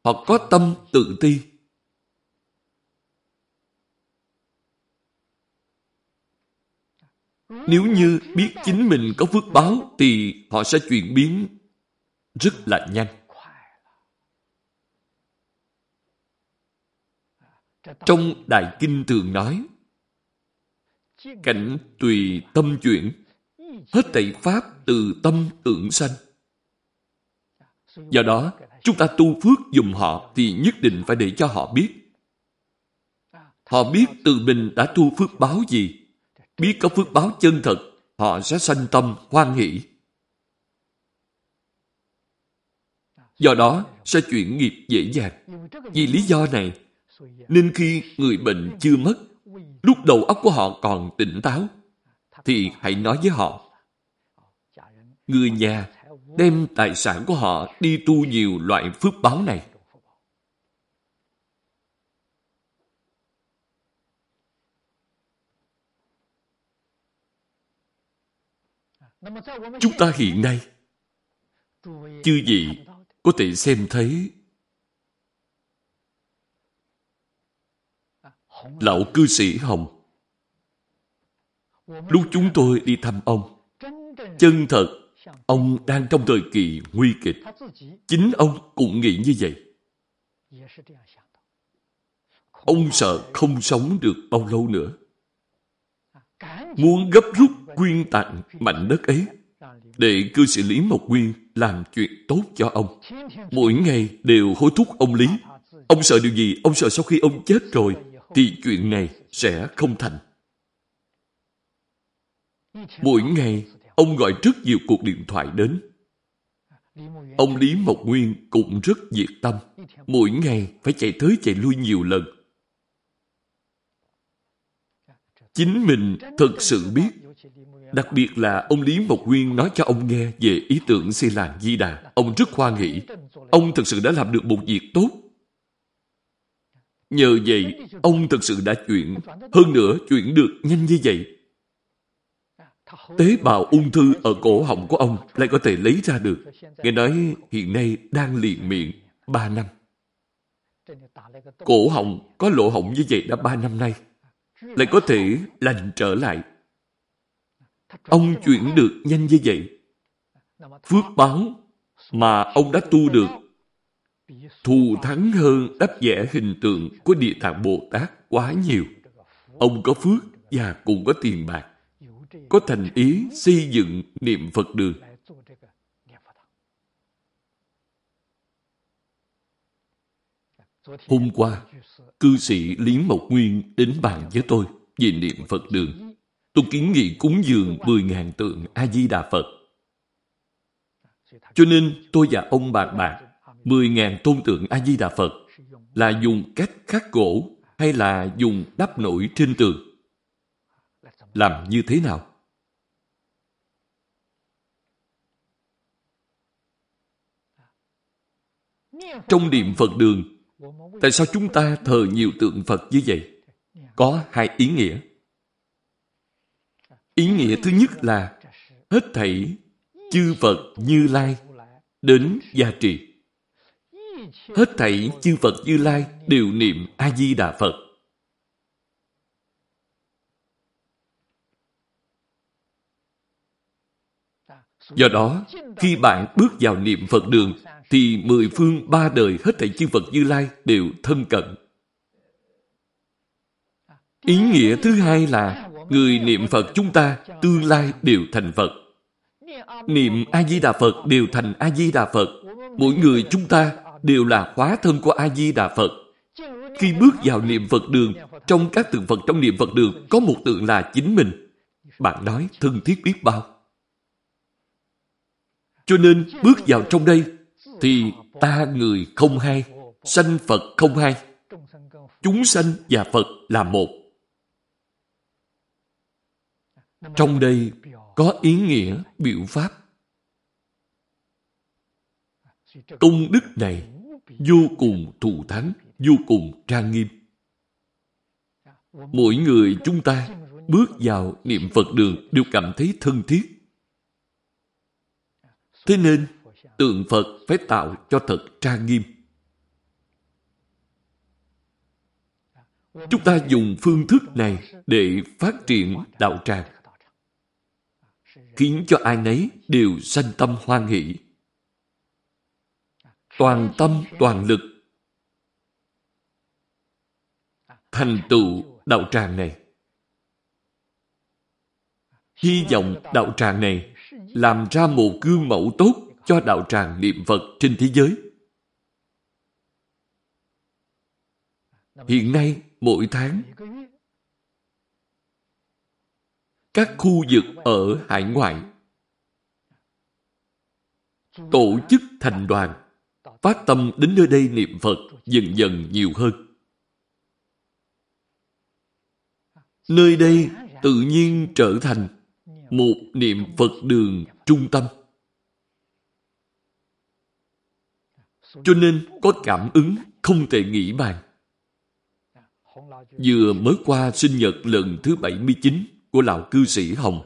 Họ có tâm tự ti. Nếu như biết chính mình có phước báo thì họ sẽ chuyển biến rất là nhanh. Trong Đại Kinh thường nói Cảnh tùy tâm chuyển Hết thảy Pháp từ tâm tưởng sanh Do đó, chúng ta tu phước dùm họ thì nhất định phải để cho họ biết. Họ biết từ mình đã tu phước báo gì biết có phước báo chân thật họ sẽ sanh tâm hoan hỷ. Do đó, sẽ chuyển nghiệp dễ dàng. Vì lý do này, nên khi người bệnh chưa mất, lúc đầu óc của họ còn tỉnh táo, thì hãy nói với họ. Người nhà đem tài sản của họ đi tu nhiều loại phước báo này. Chúng ta hiện nay, chư vị có thể xem thấy lão cư sĩ Hồng. Lúc chúng tôi đi thăm ông, chân thật, ông đang trong thời kỳ nguy kịch. Chính ông cũng nghĩ như vậy. Ông sợ không sống được bao lâu nữa. Muốn gấp rút quyên tặng mảnh đất ấy để cư sĩ Lý Mộc Nguyên làm chuyện tốt cho ông. Mỗi ngày đều hối thúc ông Lý. Ông sợ điều gì? Ông sợ sau khi ông chết rồi thì chuyện này sẽ không thành. Mỗi ngày, ông gọi rất nhiều cuộc điện thoại đến. Ông Lý Mộc Nguyên cũng rất nhiệt tâm. Mỗi ngày phải chạy tới chạy lui nhiều lần. Chính mình thật sự biết Đặc biệt là ông Lý Mộc Nguyên nói cho ông nghe về ý tưởng xây làng Di Đà. Ông rất hoan hỷ. Ông thực sự đã làm được một việc tốt. Nhờ vậy, ông thực sự đã chuyển. Hơn nữa, chuyển được nhanh như vậy. Tế bào ung thư ở cổ họng của ông lại có thể lấy ra được. Nghe nói hiện nay đang liền miệng 3 năm. Cổ họng có lỗ họng như vậy đã 3 năm nay. Lại có thể lành trở lại. Ông chuyển được nhanh như vậy. Phước báo mà ông đã tu được thù thắng hơn đắp vẽ hình tượng của Địa Tạng Bồ Tát quá nhiều. Ông có phước và cũng có tiền bạc. Có thành ý xây dựng niệm Phật đường. Hôm qua, cư sĩ Lý Mộc Nguyên đến bàn với tôi về niệm Phật đường. Tôi kiến nghị cúng dường 10.000 tượng A-di-đà Phật. Cho nên tôi và ông bàn bạc 10.000 tôn tượng A-di-đà Phật là dùng cách khắc gỗ hay là dùng đắp nổi trên tường? Làm như thế nào? Trong niệm Phật đường, tại sao chúng ta thờ nhiều tượng Phật như vậy? Có hai ý nghĩa. Ý nghĩa thứ nhất là hết thảy chư Phật Như Lai đến gia trì. Hết thảy chư Phật Như Lai đều niệm A-di-đà Phật. Do đó, khi bạn bước vào niệm Phật đường, thì mười phương ba đời hết thảy chư Phật Như Lai đều thân cận. Ý nghĩa thứ hai là người niệm Phật chúng ta tương lai đều thành Phật. Niệm A-di-đà Phật đều thành A-di-đà Phật. Mỗi người chúng ta đều là hóa thân của A-di-đà Phật. Khi bước vào niệm Phật đường, trong các tượng Phật trong niệm Phật đường có một tượng là chính mình. Bạn nói thân thiết biết bao. Cho nên bước vào trong đây thì ta người không hai, sanh Phật không hai. Chúng sanh và Phật là một. Trong đây có ý nghĩa biểu pháp. Công đức này vô cùng thù thắng, vô cùng trang nghiêm. Mỗi người chúng ta bước vào niệm Phật đường đều cảm thấy thân thiết. Thế nên, tượng Phật phải tạo cho thật trang nghiêm. Chúng ta dùng phương thức này để phát triển đạo tràng khiến cho ai nấy đều sanh tâm hoan hỷ. Toàn tâm, toàn lực thành tựu đạo tràng này. Hy vọng đạo tràng này làm ra một gương mẫu tốt cho đạo tràng niệm Phật trên thế giới. Hiện nay, mỗi tháng các khu vực ở hải ngoại tổ chức thành đoàn phát tâm đến nơi đây niệm Phật dần dần nhiều hơn. Nơi đây tự nhiên trở thành một niệm Phật đường trung tâm. Cho nên có cảm ứng không thể nghĩ bàn. Vừa mới qua sinh nhật lần thứ 79 của lão cư sĩ Hồng,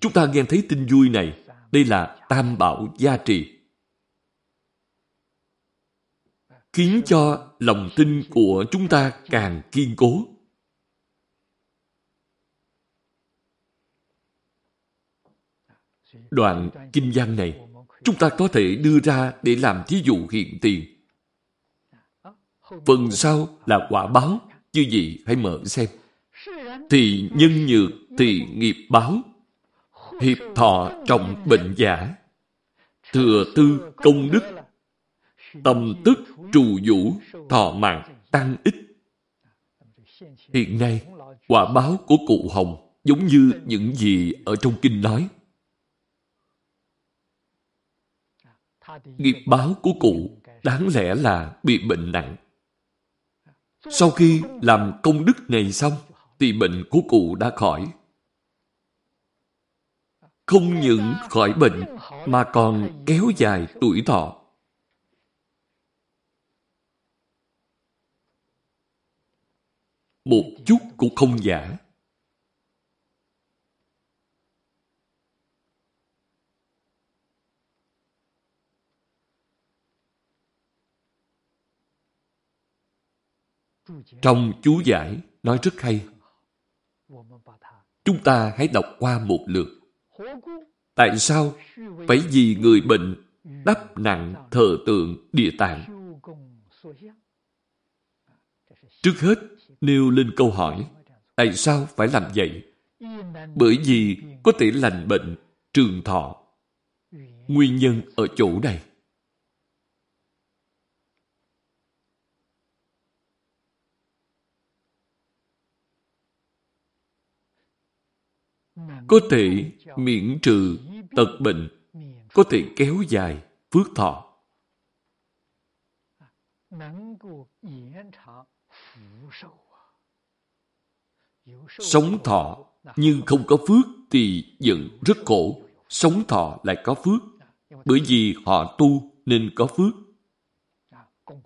chúng ta nghe thấy tin vui này. Đây là tam bảo gia trì. Khiến cho lòng tin của chúng ta càng kiên cố. Đoạn kinh văn này, chúng ta có thể đưa ra để làm thí dụ hiện tiền. Phần sau là quả báo, chứ gì hãy mở xem. Thì nhân nhược thì nghiệp báo, hiệp thọ trọng bệnh giả, thừa tư công đức, tâm tức trù vũ, thọ mạng tăng ích. Hiện nay, quả báo của cụ Hồng giống như những gì ở trong kinh nói. Nghiệp báo của cụ đáng lẽ là bị bệnh nặng. Sau khi làm công đức này xong, thì bệnh của cụ đã khỏi. Không những khỏi bệnh, mà còn kéo dài tuổi thọ. Một chút cũng không giả. Trong chú giải nói rất hay. Chúng ta hãy đọc qua một lượt. Tại sao phải vì người bệnh đắp nặng thờ tượng địa tạng? Trước hết, nêu lên câu hỏi, tại sao phải làm vậy? Bởi vì có thể lành bệnh, trường thọ. Nguyên nhân ở chỗ này. có thể miễn trừ tật bệnh, có thể kéo dài phước thọ. Sống thọ nhưng không có phước thì vẫn rất khổ. Sống thọ lại có phước. Bởi vì họ tu nên có phước.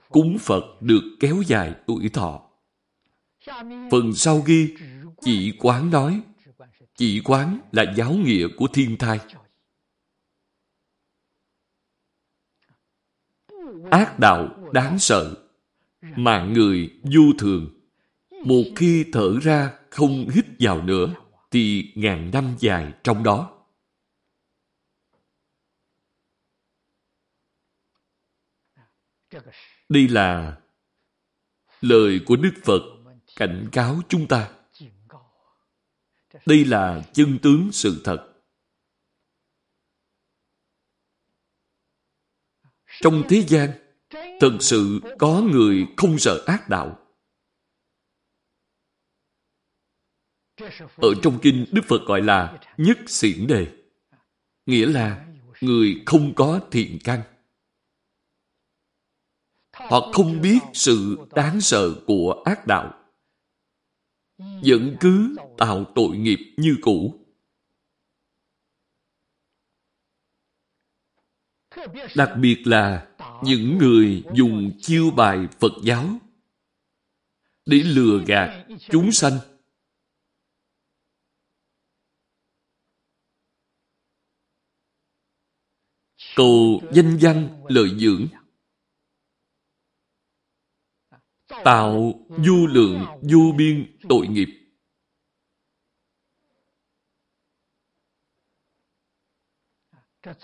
Cúng Phật được kéo dài tuổi thọ. Phần sau ghi, chỉ quán nói chỉ quán là giáo nghĩa của thiên thai. Ác đạo đáng sợ, mạng người vô thường. Một khi thở ra không hít vào nữa, thì ngàn năm dài trong đó. Đây là lời của Đức Phật cảnh cáo chúng ta. Đây là chân tướng sự thật. Trong thế gian, thật sự có người không sợ ác đạo. Ở trong kinh, Đức Phật gọi là nhất xiển đề. Nghĩa là người không có thiện căn. Họ không biết sự đáng sợ của ác đạo vẫn cứ tạo tội nghiệp như cũ. Đặc biệt là những người dùng chiêu bài Phật giáo để lừa gạt chúng sanh. Cầu danh văn lợi dưỡng tạo du lượng du biên tội nghiệp.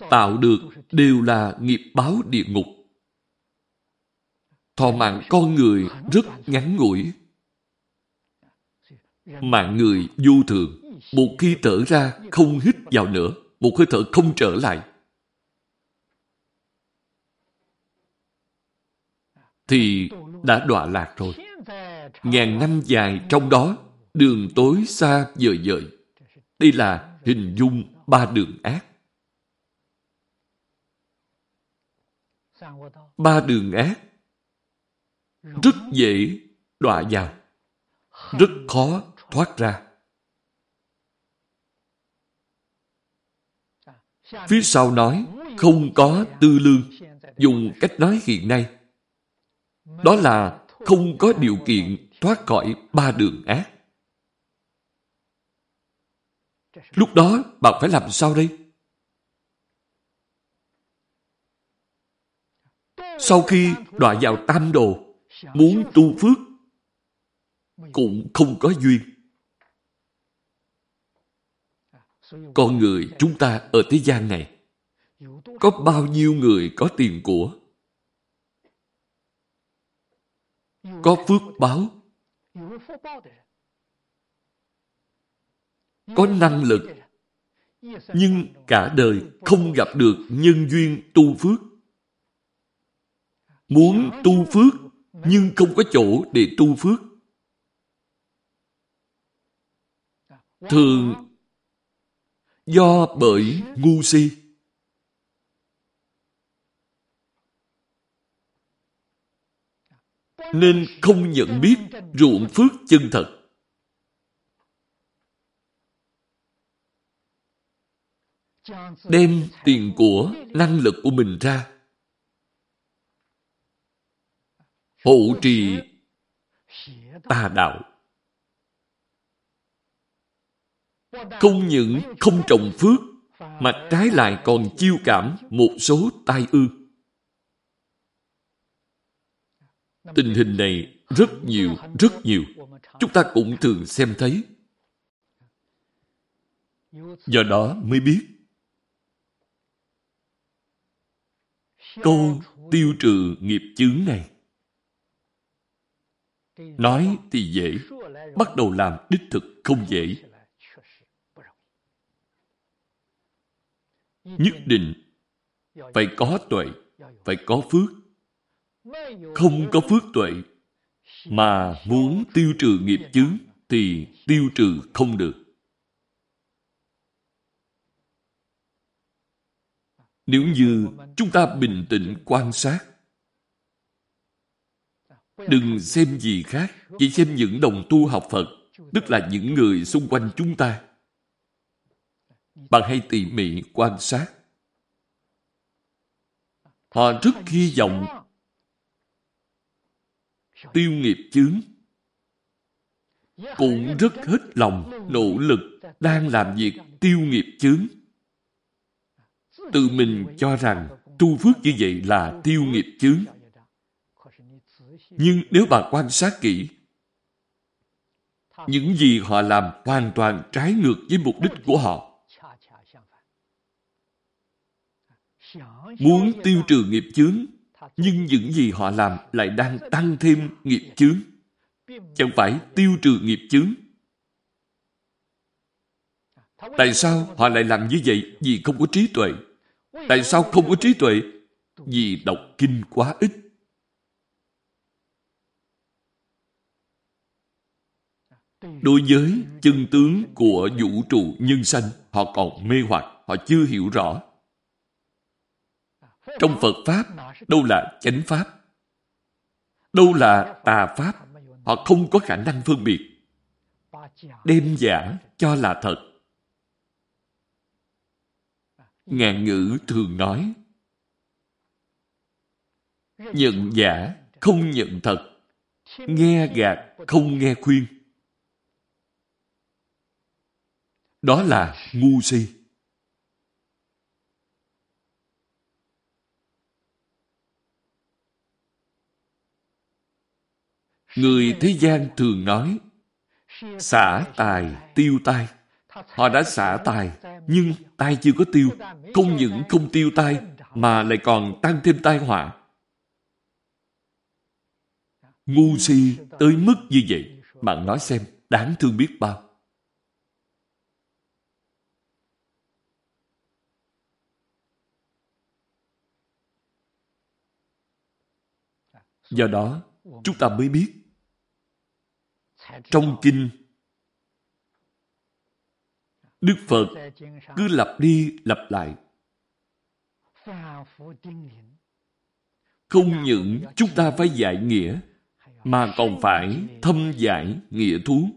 Tạo được đều là nghiệp báo địa ngục. Thọ mạng con người rất ngắn ngủi. Mạng người du thường, một khi thở ra không hít vào nữa, một hơi thở không trở lại. Thì đã đọa lạc rồi. Ngàn năm dài trong đó, đường tối xa dời dời. Đây là hình dung ba đường ác. Ba đường ác rất dễ đọa vào, rất khó thoát ra. Phía sau nói, không có tư lương, dùng cách nói hiện nay. Đó là không có điều kiện thoát khỏi ba đường ác. Lúc đó bạn phải làm sao đây? Sau khi đọa vào tam đồ, muốn tu phước, cũng không có duyên. Con người chúng ta ở thế gian này, có bao nhiêu người có tiền của? Có phước báo, có năng lực, nhưng cả đời không gặp được nhân duyên tu phước. Muốn tu phước, nhưng không có chỗ để tu phước. Thường do bởi ngu si. Nên không nhận biết ruộng phước chân thật. Đem tiền của, năng lực của mình ra. Hộ trì tà đạo. Không những không trồng phước, mà trái lại còn chiêu cảm một số tai ương. Tình hình này rất nhiều, rất nhiều. Chúng ta cũng thường xem thấy. Do đó mới biết câu tiêu trừ nghiệp chướng này. Nói thì dễ, bắt đầu làm đích thực không dễ. Nhất định phải có tuệ, phải có phước. Không có phước tuệ mà muốn tiêu trừ nghiệp chướng thì tiêu trừ không được. Nếu như chúng ta bình tĩnh quan sát, đừng xem gì khác, chỉ xem những đồng tu học Phật, tức là những người xung quanh chúng ta. Bạn hãy tỉ mỉ quan sát. Họ rất hy vọng tiêu nghiệp chướng cũng rất hết lòng nỗ lực đang làm việc tiêu nghiệp chướng tự mình cho rằng tu phước như vậy là tiêu nghiệp chướng. Nhưng nếu bà quan sát kỹ, những gì họ làm hoàn toàn trái ngược với mục đích của họ. Muốn tiêu trừ nghiệp chướng, nhưng những gì họ làm lại đang tăng thêm nghiệp chướng. Chẳng phải tiêu trừ nghiệp chướng. Tại sao họ lại làm như vậy? Vì không có trí tuệ. Tại sao không có trí tuệ? Vì đọc kinh quá ít. Đối với chân tướng của vũ trụ nhân sanh, họ còn mê hoặc, họ chưa hiểu rõ. Trong Phật Pháp, đâu là chánh Pháp? Đâu là tà Pháp? Họ không có khả năng phân biệt. Đem giả cho là thật. Ngạn ngữ thường nói Nhận giả không nhận thật Nghe gạt không nghe khuyên Đó là ngu si Người thế gian thường nói xả tài tiêu tai Họ đã xả tài, nhưng tai chưa có tiêu. Không những không tiêu tai, mà lại còn tăng thêm tai họa. Ngu si tới mức như vậy, bạn nói xem, đáng thương biết bao. Do đó, chúng ta mới biết trong kinh Đức Phật cứ lặp đi lặp lại. Không những chúng ta phải giải nghĩa, mà còn phải thâm giải nghĩa thú.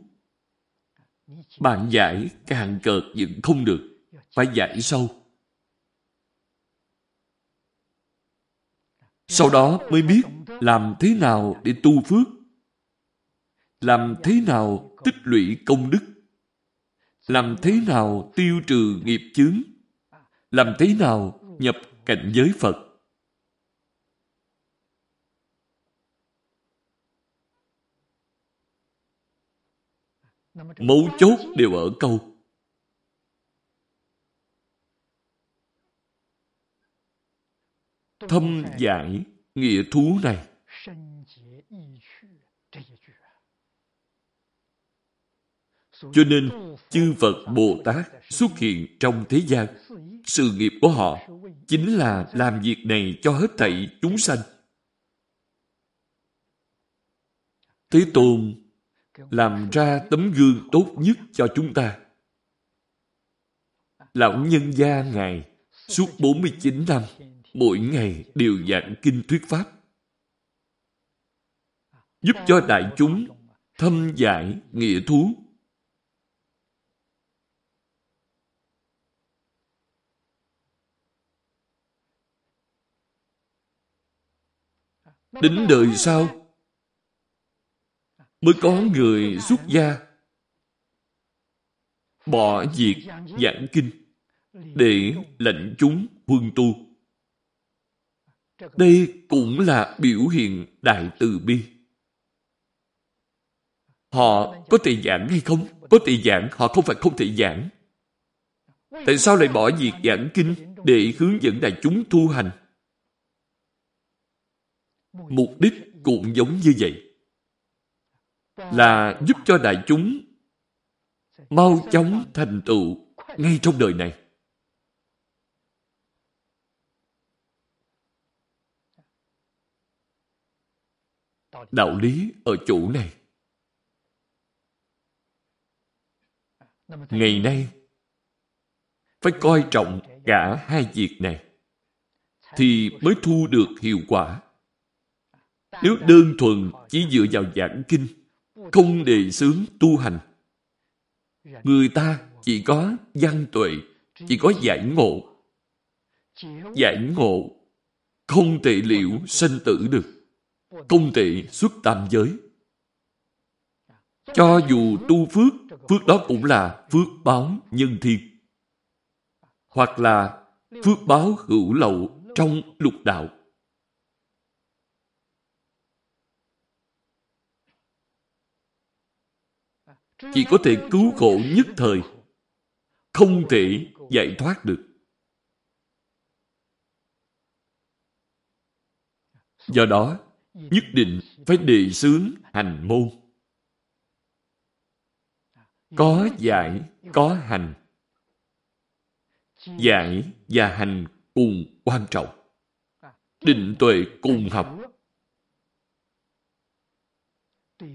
Bạn giải càng cợt vẫn không được, phải giải sâu. Sau đó mới biết làm thế nào để tu phước, làm thế nào tích lũy công đức, làm thế nào tiêu trừ nghiệp chướng, làm thế nào nhập cảnh giới Phật. Mấu chốt đều ở câu thâm giải nghĩa thú này. Cho nên, chư Phật Bồ Tát xuất hiện trong thế gian. Sự nghiệp của họ chính là làm việc này cho hết thảy chúng sanh. Thế Tôn làm ra tấm gương tốt nhất cho chúng ta. Lão nhân gia Ngài suốt 49 năm mỗi ngày đều giảng kinh thuyết pháp giúp cho đại chúng thâm giải nghĩa thú đến đời sau mới có người xuất gia bỏ việc giảng kinh để lệnh chúng huân tu đây cũng là biểu hiện đại từ bi. Họ có thể giảng hay không? Có thể giảng, họ không phải không thể giảng. Tại sao lại bỏ việc giảng kinh để hướng dẫn đại chúng tu hành? Mục đích cũng giống như vậy. Là giúp cho đại chúng mau chóng thành tựu ngay trong đời này. đạo lý ở chỗ này. Ngày nay, phải coi trọng cả hai việc này, thì mới thu được hiệu quả. Nếu đơn thuần chỉ dựa vào giảng kinh, không đề xướng tu hành, người ta chỉ có văn tuệ, chỉ có giải ngộ. Giải ngộ không thể liệu sinh tử được không thể xuất tam giới. Cho dù tu phước, phước đó cũng là phước báo nhân thiên. Hoặc là phước báo hữu lậu trong lục đạo. Chỉ có thể cứu khổ nhất thời, không thể giải thoát được. Do đó, nhất định phải đề xướng hành môn. Có giải có hành. giải và hành cùng quan trọng. Định tuệ cùng học.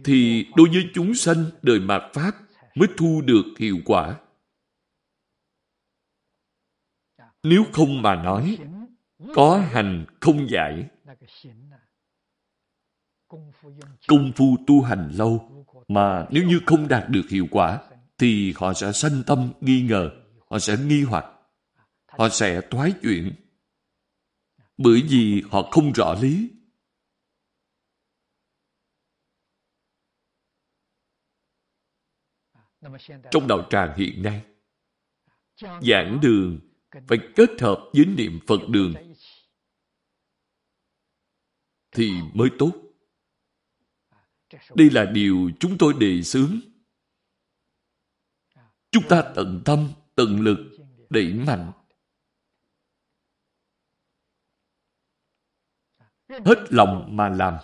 Thì đối với chúng sanh đời mạt Pháp mới thu được hiệu quả. Nếu không mà nói, có hành không giải, công phu tu hành lâu mà nếu như không đạt được hiệu quả thì họ sẽ sanh tâm nghi ngờ họ sẽ nghi hoặc họ sẽ thoái chuyển bởi vì họ không rõ lý trong đạo tràng hiện nay giảng đường phải kết hợp với niệm phật đường thì mới tốt đây là điều chúng tôi đề xướng. Chúng ta tận tâm, tận lực, đẩy mạnh. Hết lòng mà làm,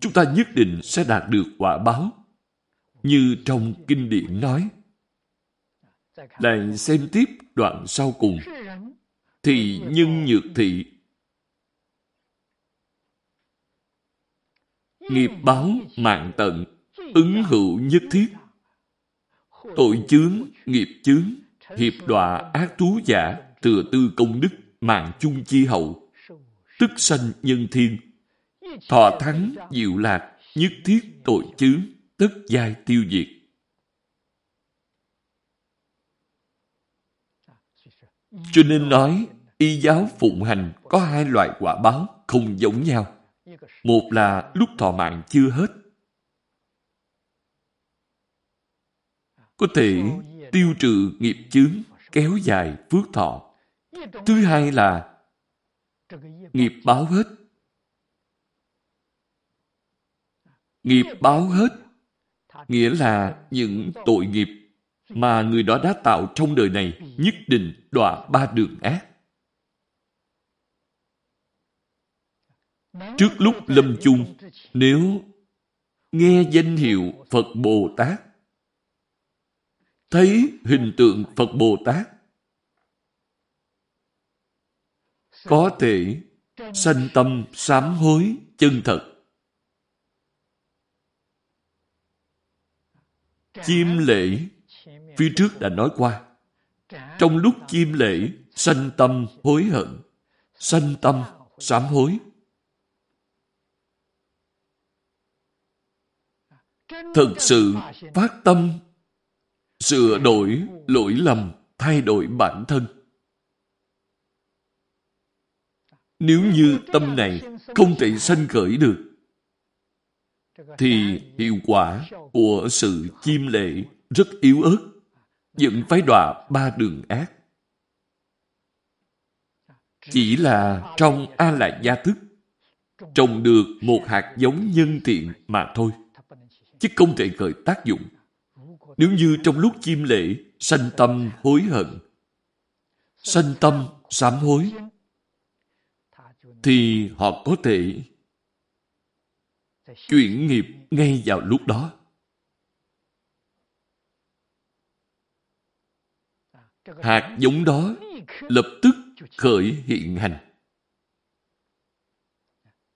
chúng ta nhất định sẽ đạt được quả báo. Như trong kinh điển nói. Lại xem tiếp đoạn sau cùng. Thì nhân nhược thị nghiệp báo mạng tận, ứng hữu nhất thiết. Tội chướng, nghiệp chướng, hiệp đọa ác thú giả, thừa tư công đức, mạng chung chi hậu, tức sanh nhân thiên, thọ thắng diệu lạc, nhất thiết tội chướng, tức giai tiêu diệt. Cho nên nói, y giáo phụng hành có hai loại quả báo không giống nhau. Một là lúc thọ mạng chưa hết. Có thể tiêu trừ nghiệp chướng, kéo dài phước thọ. Thứ hai là nghiệp báo hết. Nghiệp báo hết nghĩa là những tội nghiệp mà người đó đã tạo trong đời này nhất định đọa ba đường ác. Trước lúc lâm chung, nếu nghe danh hiệu Phật Bồ Tát, thấy hình tượng Phật Bồ Tát, có thể sanh tâm sám hối chân thật. Chiêm lễ, phía trước đã nói qua, trong lúc chiêm lễ, sanh tâm hối hận, sanh tâm sám hối. Thật sự phát tâm sửa đổi lỗi lầm, thay đổi bản thân. Nếu như tâm này không thể sanh khởi được, thì hiệu quả của sự chiêm lệ rất yếu ớt, vẫn phải đọa ba đường ác. Chỉ là trong a la Gia Thức trồng được một hạt giống nhân thiện mà thôi, chứ không thể khởi tác dụng. Nếu như trong lúc chiêm lễ sanh tâm hối hận, sanh tâm sám hối, thì họ có thể chuyển nghiệp ngay vào lúc đó. Hạt giống đó lập tức khởi hiện hành.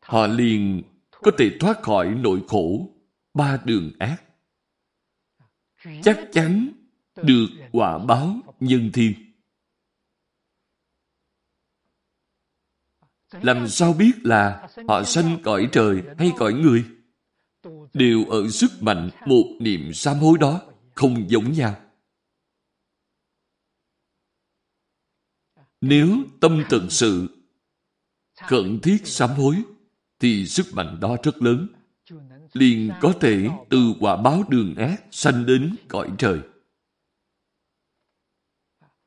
Họ liền có thể thoát khỏi nỗi khổ ba đường ác. Chắc chắn được quả báo nhân thiên. Làm sao biết là họ sanh cõi trời hay cõi người? Đều ở sức mạnh một niệm sám hối đó, không giống nhau. Nếu tâm thật sự khẩn thiết sám hối, thì sức mạnh đó rất lớn. Liền có thể từ quả báo đường ác sanh đến cõi trời.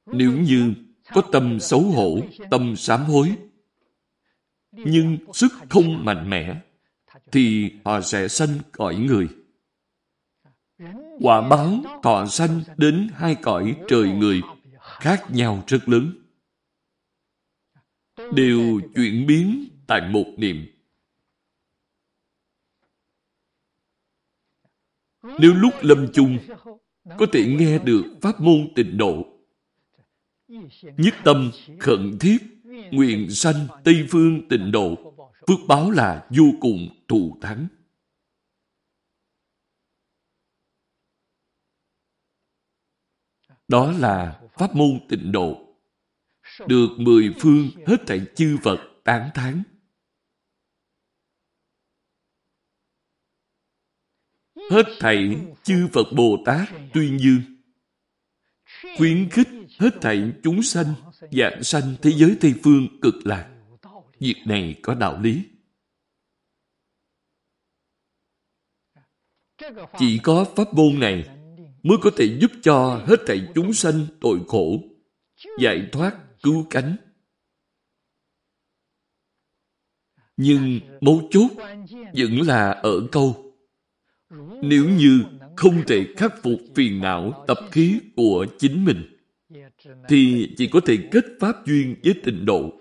Nếu như có tâm xấu hổ, tâm sám hối, nhưng sức không mạnh mẽ, thì họ sẽ sanh cõi người. Quả báo thọ sanh đến hai cõi trời người khác nhau rất lớn. Đều chuyển biến tại một niệm. Nếu lúc lâm chung có thể nghe được pháp môn tịnh độ, nhất tâm khẩn thiết nguyện sanh Tây Phương tịnh độ, phước báo là vô cùng thù thắng. Đó là pháp môn tịnh độ, được mười phương hết thảy chư Phật tán thán. Hết thảy chư Phật Bồ Tát tuyên dương, khuyến khích hết thảy chúng sanh dạng sanh thế giới Tây Phương cực lạc. Việc này có đạo lý. Chỉ có pháp môn này mới có thể giúp cho hết thảy chúng sanh tội khổ, giải thoát, cứu cánh. Nhưng mấu chốt vẫn là ở câu. Nếu như không thể khắc phục phiền não tập khí của chính mình, thì chỉ có thể kết pháp duyên với tịnh độ.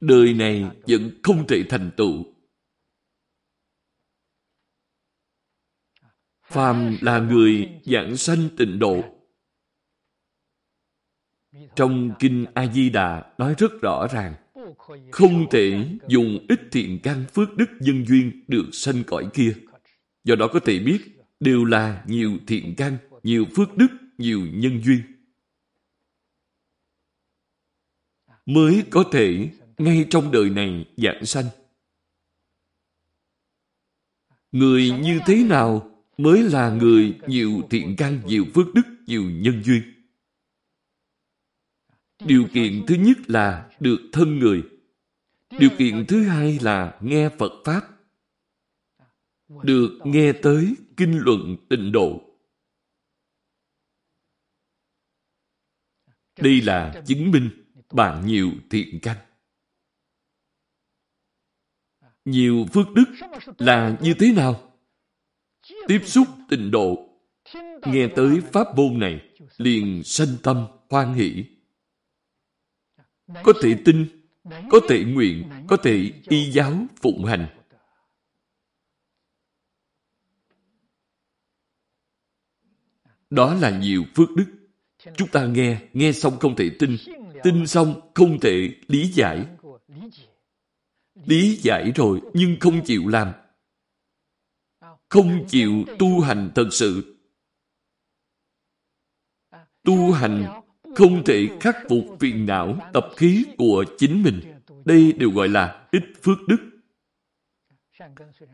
Đời này vẫn không thể thành tựu. Phàm là người dạng sanh tịnh độ. Trong Kinh A-di-đà nói rất rõ ràng, không thể dùng ít thiện căn phước đức nhân duyên được sanh cõi kia. Do đó có thể biết đều là nhiều thiện căn nhiều phước đức, nhiều nhân duyên. Mới có thể ngay trong đời này dạng sanh. Người như thế nào mới là người nhiều thiện căn, nhiều phước đức, nhiều nhân duyên? Điều kiện thứ nhất là được thân người. Điều kiện thứ hai là nghe Phật Pháp. Được nghe tới kinh luận tịnh độ. Đây là chứng minh bạn nhiều thiện căn. Nhiều phước đức là như thế nào? Tiếp xúc tịnh độ, nghe tới pháp môn này, liền sanh tâm hoan hỷ. Có thể tin, có thể nguyện, có thể y giáo phụng hành. Đó là nhiều phước đức. Chúng ta nghe, nghe xong không thể tin, tin xong không thể lý giải. Lý giải rồi nhưng không chịu làm. Không chịu tu hành thật sự. Tu hành không thể khắc phục phiền não, tập khí của chính mình. Đây đều gọi là ít phước đức.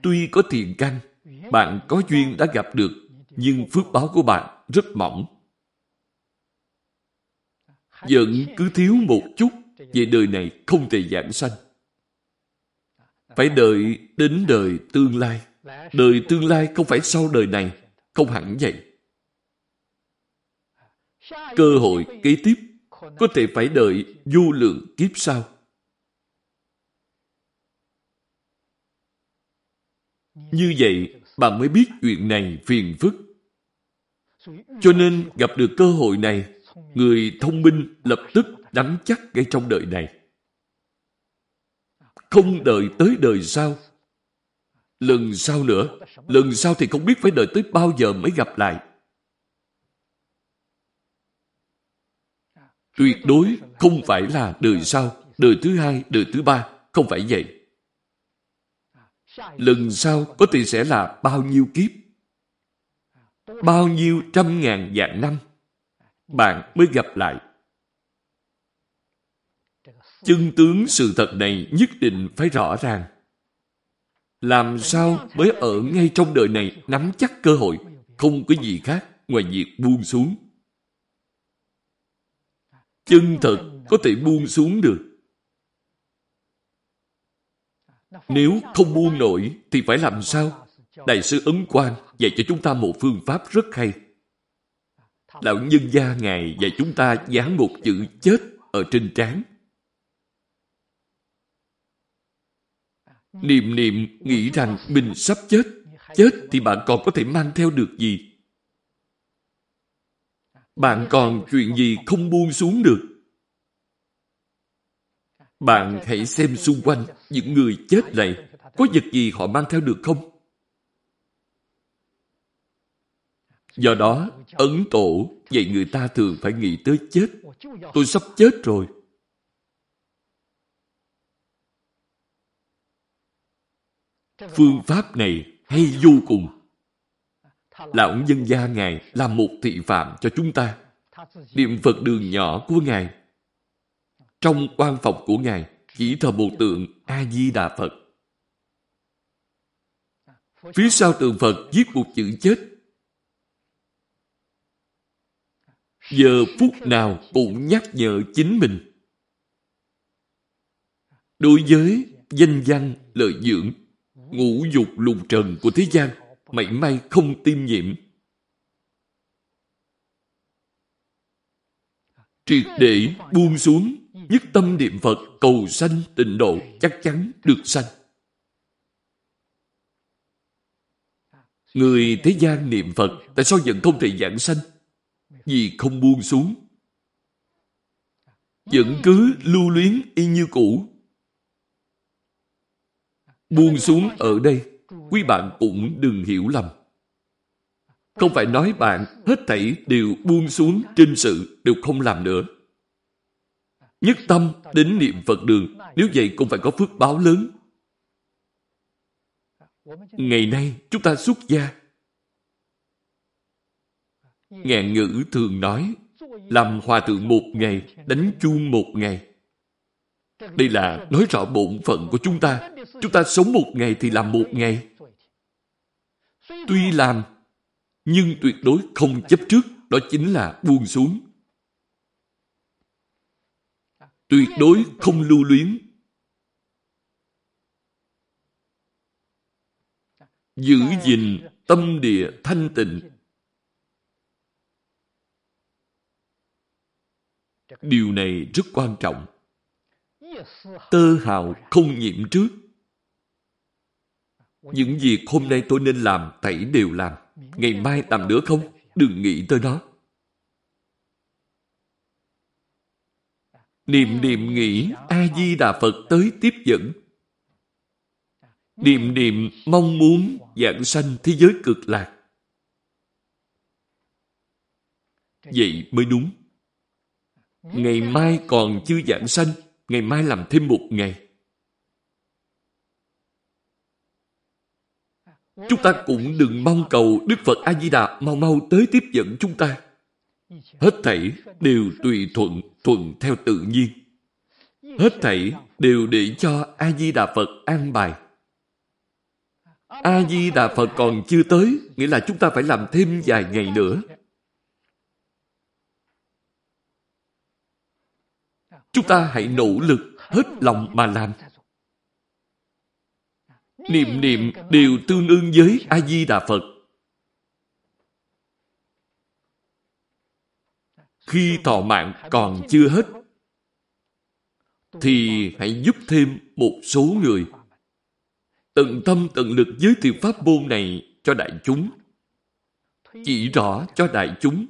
Tuy có thiện căn, bạn có duyên đã gặp được, nhưng phước báo của bạn rất mỏng. Vẫn cứ thiếu một chút, về đời này không thể giảng sanh. Phải đợi đến đời tương lai. Đời tương lai không phải sau đời này, không hẳn vậy. Cơ hội kế tiếp có thể phải đợi vô lượng kiếp sau. Như vậy, bạn mới biết chuyện này phiền phức. Cho nên gặp được cơ hội này, người thông minh lập tức nắm chắc ngay trong đời này. Không đợi tới đời sau. Lần sau nữa, lần sau thì không biết phải đợi tới bao giờ mới gặp lại. Tuyệt đối không phải là đời sau, đời thứ hai, đời thứ ba. Không phải vậy. Lần sau có thể sẽ là bao nhiêu kiếp? Bao nhiêu trăm ngàn vạn năm? Bạn mới gặp lại. Chân tướng sự thật này nhất định phải rõ ràng. Làm sao mới ở ngay trong đời này nắm chắc cơ hội, không có gì khác ngoài việc buông xuống. Chân thật có thể buông xuống được. Nếu không buông nổi thì phải làm sao? Đại sư Ấn Quang dạy cho chúng ta một phương pháp rất hay. Lão nhân gia Ngài dạy chúng ta dán một chữ chết ở trên trán. Niệm niệm, nghĩ rằng mình sắp chết. Chết thì bạn còn có thể mang theo được gì? Bạn còn chuyện gì không buông xuống được? Bạn hãy xem xung quanh những người chết này có vật gì họ mang theo được không? Do đó, Ấn Tổ vậy người ta thường phải nghĩ tới chết. Tôi sắp chết rồi. Phương pháp này hay vô cùng. Lão nhân gia Ngài làm một thị phạm cho chúng ta. Niệm Phật đường nhỏ của Ngài. Trong quan phòng của Ngài chỉ thờ một tượng A-di-đà Phật. Phía sau tượng Phật viết một chữ chết. Giờ phút nào cũng nhắc nhở chính mình. Đối với danh văn, lợi dưỡng, ngũ dục lục trần của thế gian, mảy may không tiêm nhiễm. Triệt để buông xuống, nhất tâm niệm Phật cầu sanh tịnh độ chắc chắn được sanh. Người thế gian niệm Phật tại sao vẫn không thể giảng sanh? Vì không buông xuống. Vẫn cứ lưu luyến y như cũ. Buông xuống ở đây, quý bạn cũng đừng hiểu lầm. Không phải nói bạn hết thảy đều buông xuống trên sự đều không làm nữa. Nhất tâm đến niệm Phật đường, nếu vậy cũng phải có phước báo lớn. Ngày nay chúng ta xuất gia. Ngạn ngữ thường nói, làm hòa thượng một ngày, đánh chuông một ngày. Đây là nói rõ bổn phận của chúng ta. Chúng ta sống một ngày thì làm một ngày. Tuy làm, nhưng tuyệt đối không chấp trước, đó chính là buông xuống. Tuyệt đối không lưu luyến. Giữ gìn tâm địa thanh tịnh. Điều này rất quan trọng. Tơ hào không nhiễm trước. Những việc hôm nay tôi nên làm, tẩy đều làm. Ngày mai làm nữa không? Đừng nghĩ tới nó. Niệm niệm nghĩ A-di-đà Phật tới tiếp dẫn. Niệm niệm mong muốn dạng sanh thế giới cực lạc. Vậy mới đúng. Ngày mai còn chưa giảng sanh, ngày mai làm thêm một ngày. Chúng ta cũng đừng mong cầu Đức Phật A-di-đà mau mau tới tiếp dẫn chúng ta. Hết thảy đều tùy thuận, thuận theo tự nhiên. Hết thảy đều để cho A-di-đà Phật an bài. A-di-đà Phật còn chưa tới, nghĩa là chúng ta phải làm thêm vài ngày nữa. Chúng ta hãy nỗ lực hết lòng mà làm. Niệm niệm đều tương ương với A-di-đà Phật. Khi thọ mạng còn chưa hết, thì hãy giúp thêm một số người tận tâm tận lực giới thiệu pháp môn này cho đại chúng chỉ rõ cho đại chúng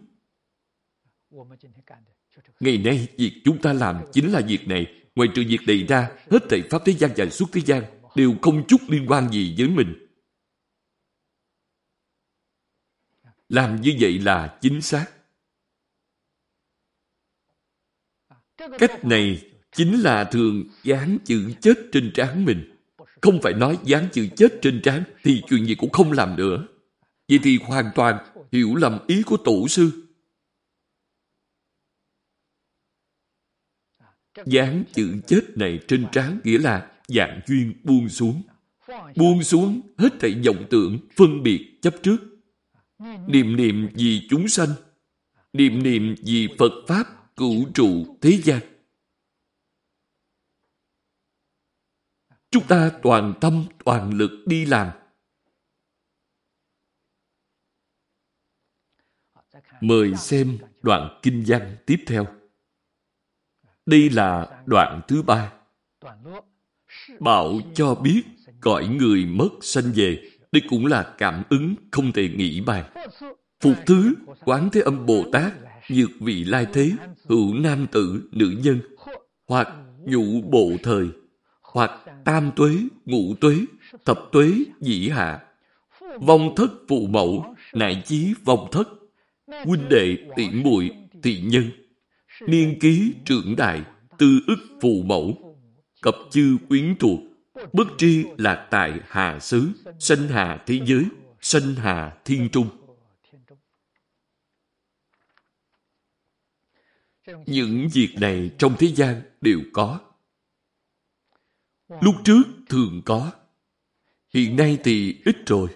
ngày nay, việc chúng ta làm chính là việc này ngoài trừ việc này ra, hết thảy pháp thế gian và suốt thế gian đều không chút liên quan gì với mình làm như vậy là chính xác cách này chính là thường dán chữ chết trên trán mình không phải nói dán chữ chết trên trán thì chuyện gì cũng không làm nữa. Vậy thì hoàn toàn hiểu lầm ý của tổ sư. Dán chữ chết này trên trán nghĩa là dạng duyên buông xuống. Buông xuống hết thảy vọng tưởng, phân biệt, chấp trước. Niệm niệm vì chúng sanh. Niệm niệm vì Phật Pháp, cửu trụ, thế gian. Chúng ta toàn tâm, toàn lực đi làm. Mời xem đoạn kinh văn tiếp theo. Đây là đoạn thứ ba. Bảo cho biết cõi người mất sanh về. Đây cũng là cảm ứng không thể nghĩ bàn. Phục thứ, quán thế âm Bồ Tát, nhược vị lai thế, hữu nam tử, nữ nhân, hoặc nhụ bộ thời, hoặc tam tuế, ngũ tuế, thập tuế, dĩ hạ, vong thất phụ mẫu, nại chí vong thất, huynh đệ tỷ muội tỷ nhân, niên ký trưởng đại, tư ức phụ mẫu, cập chư quyến thuộc, bất tri là tại hà xứ, sanh hà thế giới, sanh hà thiên trung. Những việc này trong thế gian đều có. Lúc trước thường có. Hiện nay thì ít rồi.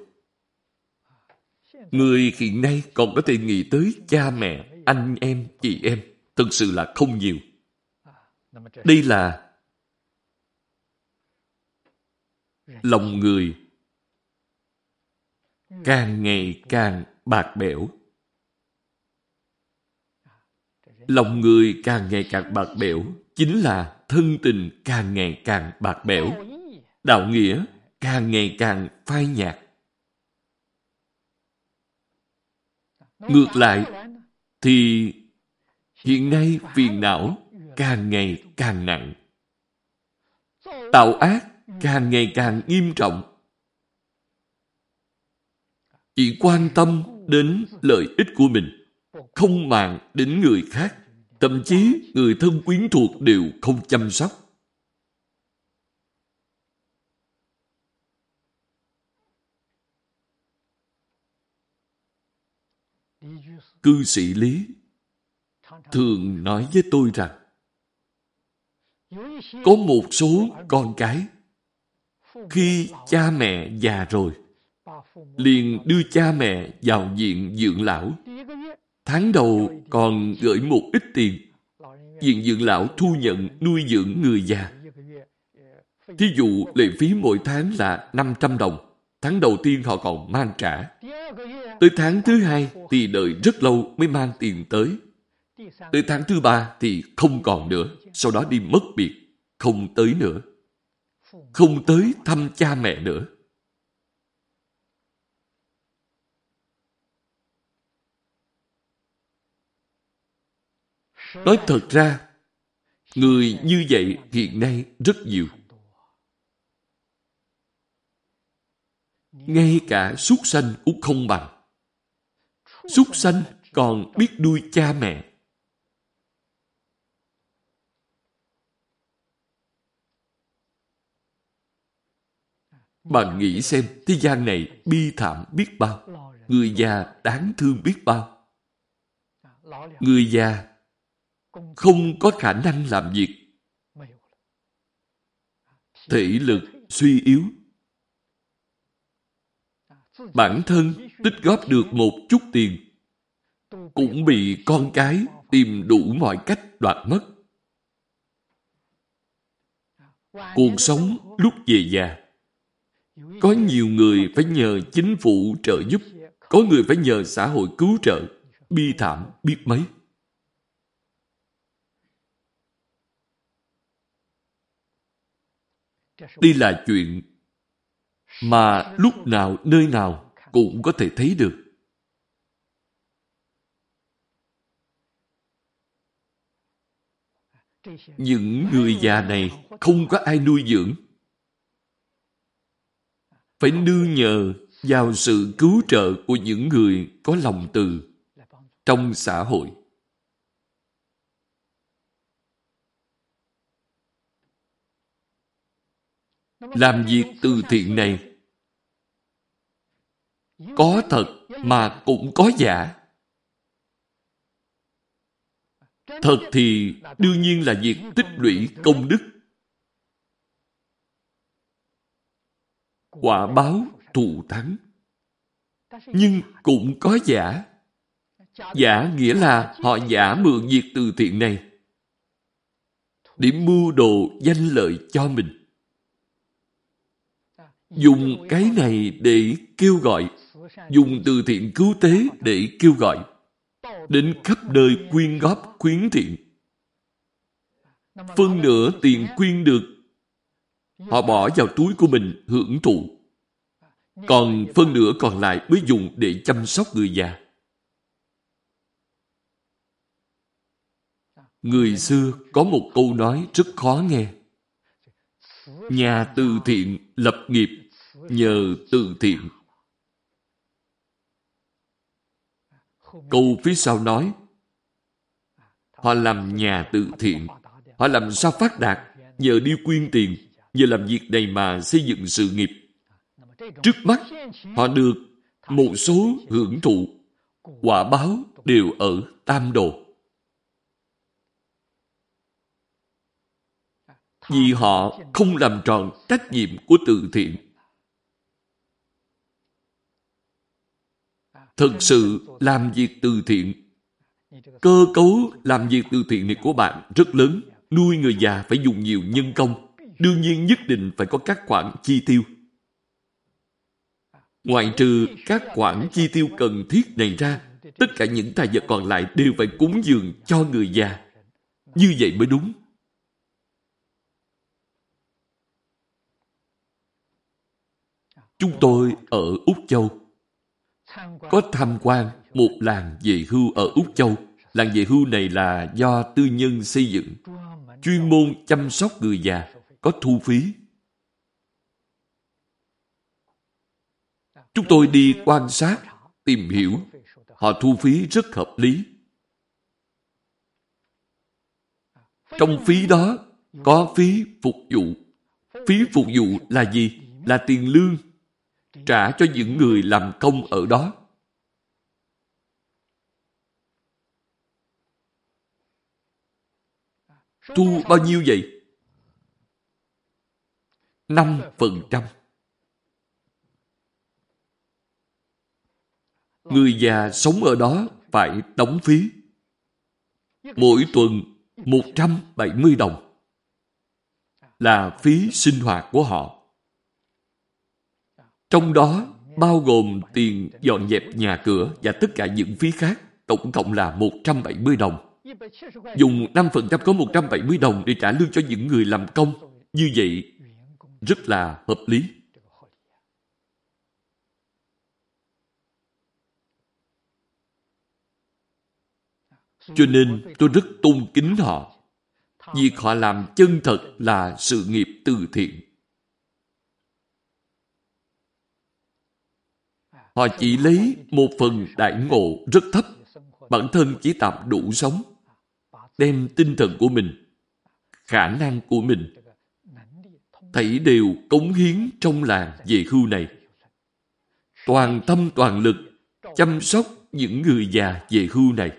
Người hiện nay còn có thể nghĩ tới cha mẹ, anh em, chị em. Thực sự là không nhiều. Đây là lòng người càng ngày càng bạc bẽo. Lòng người càng ngày càng bạc bẽo chính là thân tình càng ngày càng bạc bẽo, đạo nghĩa càng ngày càng phai nhạt. Ngược lại, thì hiện nay phiền não càng ngày càng nặng. Tạo ác càng ngày càng nghiêm trọng. Chỉ quan tâm đến lợi ích của mình, không màng đến người khác. Thậm chí người thân quyến thuộc đều không chăm sóc. Cư sĩ Lý thường nói với tôi rằng, có một số con cái, khi cha mẹ già rồi, liền đưa cha mẹ vào viện dưỡng lão. Tháng đầu còn gửi một ít tiền, viện dưỡng lão thu nhận nuôi dưỡng người già. Thí dụ, lệ phí mỗi tháng là 500 đồng, tháng đầu tiên họ còn mang trả. Tới tháng thứ hai thì đợi rất lâu mới mang tiền tới tới tháng thứ ba thì không còn nữa. Sau đó đi mất biệt. Không tới nữa. Không tới thăm cha mẹ nữa. Nói thật ra, người như vậy hiện nay rất nhiều. Ngay cả súc sanh cũng không bằng. Súc sanh còn biết nuôi cha mẹ. Bạn nghĩ xem, thế gian này bi thảm biết bao. Người già đáng thương biết bao. Người già không có khả năng làm việc. Thể lực suy yếu. Bản thân tích góp được một chút tiền cũng bị con cái tìm đủ mọi cách đoạt mất. Cuộc sống lúc về già có nhiều người phải nhờ chính phủ trợ giúp, có người phải nhờ xã hội cứu trợ, bi thảm biết mấy. Đây là chuyện mà lúc nào, nơi nào cũng có thể thấy được. Những người già này không có ai nuôi dưỡng phải nương nhờ vào sự cứu trợ của những người có lòng từ trong xã hội. Làm việc từ thiện này có thật mà cũng có giả. Thật thì đương nhiên là việc tích lũy công đức quả báo thù thắng. Nhưng cũng có giả. Giả nghĩa là họ giả mượn việc từ thiện này để mưu đồ danh lợi cho mình. Dùng cái này để kêu gọi, dùng từ thiện cứu tế để kêu gọi, đến khắp nơi quyên góp khuyến thiện. Phân nửa tiền quyên được Họ bỏ vào túi của mình hưởng thụ. Còn phân nửa còn lại mới dùng để chăm sóc người già. Người xưa có một câu nói rất khó nghe. Nhà từ thiện lập nghiệp, nhờ từ thiện. Câu phía sau nói, Họ làm nhà từ thiện, Họ làm sao phát đạt, Nhờ đi quyên tiền nhờ làm việc này mà xây dựng sự nghiệp. Trước mắt, họ được một số hưởng thụ, quả báo đều ở tam độ. Vì họ không làm tròn trách nhiệm của từ thiện. Thật sự làm việc từ thiện cơ cấu làm việc từ thiện này của bạn rất lớn. Nuôi người già phải dùng nhiều nhân công đương nhiên nhất định phải có các khoản chi tiêu. Ngoại trừ các khoản chi tiêu cần thiết này ra, tất cả những tài vật còn lại đều phải cúng dường cho người già. Như vậy mới đúng. Chúng tôi ở Úc Châu có tham quan một làng về hưu ở Úc Châu. Làng về hưu này là do tư nhân xây dựng, chuyên môn chăm sóc người già có thu phí. Chúng tôi đi quan sát, tìm hiểu. Họ thu phí rất hợp lý. Trong phí đó có phí phục vụ. Phí phục vụ là gì? Là tiền lương trả cho những người làm công ở đó. Thu bao nhiêu vậy? 5%. Người già sống ở đó phải đóng phí. Mỗi tuần 170 đồng là phí sinh hoạt của họ. Trong đó bao gồm tiền dọn dẹp nhà cửa và tất cả những phí khác, tổng cộng là 170 đồng. Dùng 5% có 170 đồng để trả lương cho những người làm công. Như vậy, rất là hợp lý. Cho nên tôi rất tôn kính họ. Việc họ làm chân thật là sự nghiệp từ thiện. Họ chỉ lấy một phần đại ngộ rất thấp, bản thân chỉ tạm đủ sống, đem tinh thần của mình, khả năng của mình, thảy đều cống hiến trong làng về hưu này. Toàn tâm toàn lực chăm sóc những người già về hưu này.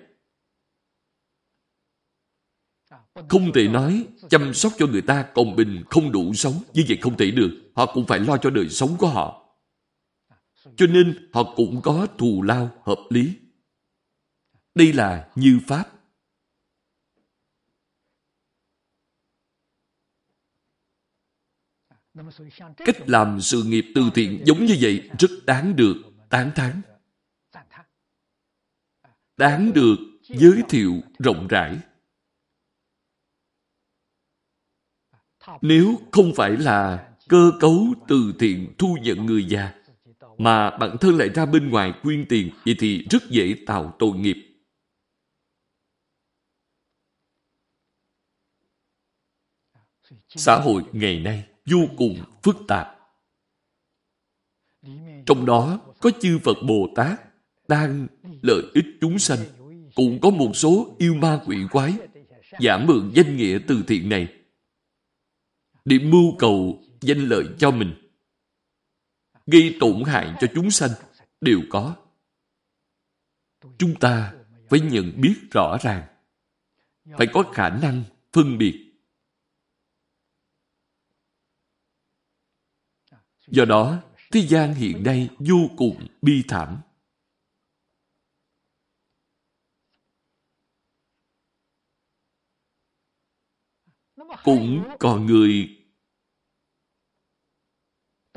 Không thể nói chăm sóc cho người ta còn bình không đủ sống. Như vậy không thể được. Họ cũng phải lo cho đời sống của họ. Cho nên họ cũng có thù lao hợp lý. Đây là như Pháp. Cách làm sự nghiệp từ thiện giống như vậy rất đáng được tán thán. Đáng được giới thiệu rộng rãi. Nếu không phải là cơ cấu từ thiện thu nhận người già, mà bản thân lại ra bên ngoài quyên tiền, vậy thì rất dễ tạo tội nghiệp. Xã hội ngày nay vô cùng phức tạp. Trong đó có chư Phật Bồ Tát đang lợi ích chúng sanh, cũng có một số yêu ma quỷ quái giả mượn danh nghĩa từ thiện này để mưu cầu danh lợi cho mình gây tổn hại cho chúng sanh đều có. Chúng ta phải nhận biết rõ ràng, phải có khả năng phân biệt. Do đó, thế gian hiện nay vô cùng bi thảm. Cũng còn người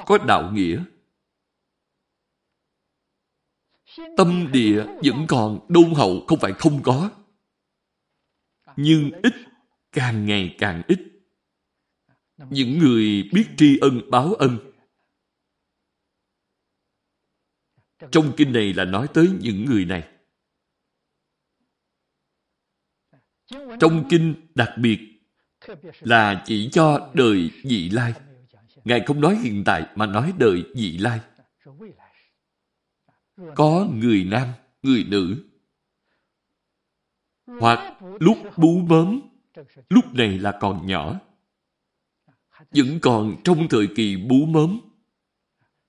có đạo nghĩa Tâm địa vẫn còn đôn hậu không phải không có. Nhưng ít, càng ngày càng ít. Những người biết tri ân báo ân. Trong kinh này là nói tới những người này. Trong kinh đặc biệt là chỉ cho đời vị lai. Ngài không nói hiện tại mà nói đời vị lai có người nam, người nữ. Hoặc lúc bú bớm, lúc này là còn nhỏ. Vẫn còn trong thời kỳ bú mớm,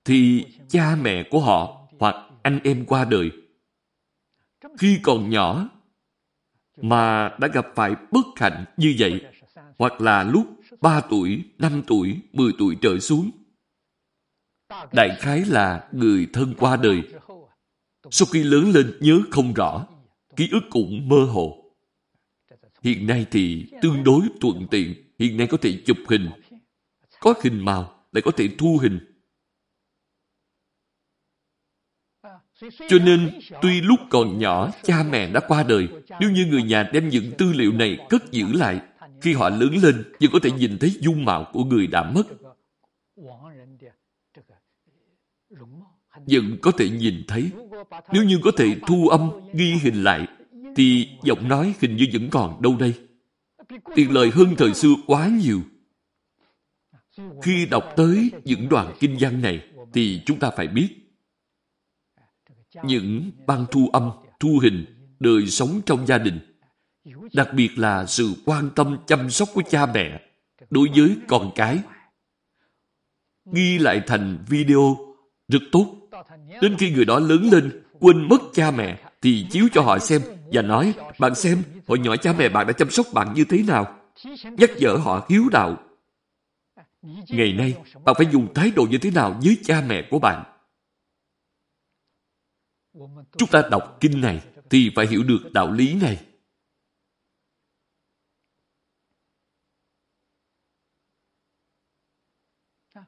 thì cha mẹ của họ hoặc anh em qua đời. Khi còn nhỏ, mà đã gặp phải bất hạnh như vậy, hoặc là lúc 3 tuổi, 5 tuổi, 10 tuổi trở xuống. Đại khái là người thân qua đời sau khi lớn lên nhớ không rõ, ký ức cũng mơ hồ. Hiện nay thì tương đối thuận tiện, hiện nay có thể chụp hình, có hình màu, lại có thể thu hình. Cho nên, tuy lúc còn nhỏ, cha mẹ đã qua đời, nếu như người nhà đem những tư liệu này cất giữ lại, khi họ lớn lên, vẫn có thể nhìn thấy dung mạo của người đã mất. Vẫn có thể nhìn thấy nếu như có thể thu âm, ghi hình lại, thì giọng nói hình như vẫn còn đâu đây. Tiện lời hơn thời xưa quá nhiều. Khi đọc tới những đoạn kinh văn này, thì chúng ta phải biết những băng thu âm, thu hình, đời sống trong gia đình, đặc biệt là sự quan tâm chăm sóc của cha mẹ đối với con cái. Ghi lại thành video rất tốt Đến khi người đó lớn lên, quên mất cha mẹ, thì chiếu cho họ xem và nói, bạn xem, hồi nhỏ cha mẹ bạn đã chăm sóc bạn như thế nào. nhắc nhở họ hiếu đạo. Ngày nay, bạn phải dùng thái độ như thế nào với cha mẹ của bạn? Chúng ta đọc kinh này thì phải hiểu được đạo lý này.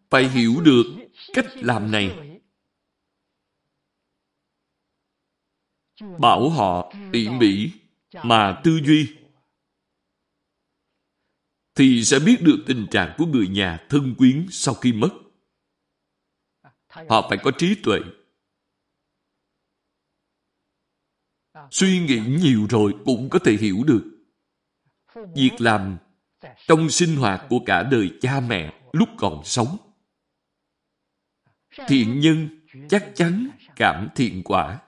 Phải hiểu được cách làm này. Bảo họ tỉ mỉ mà tư duy thì sẽ biết được tình trạng của người nhà thân quyến sau khi mất. Họ phải có trí tuệ. Suy nghĩ nhiều rồi cũng có thể hiểu được. Việc làm trong sinh hoạt của cả đời cha mẹ lúc còn sống. Thiện nhân chắc chắn cảm thiện quả.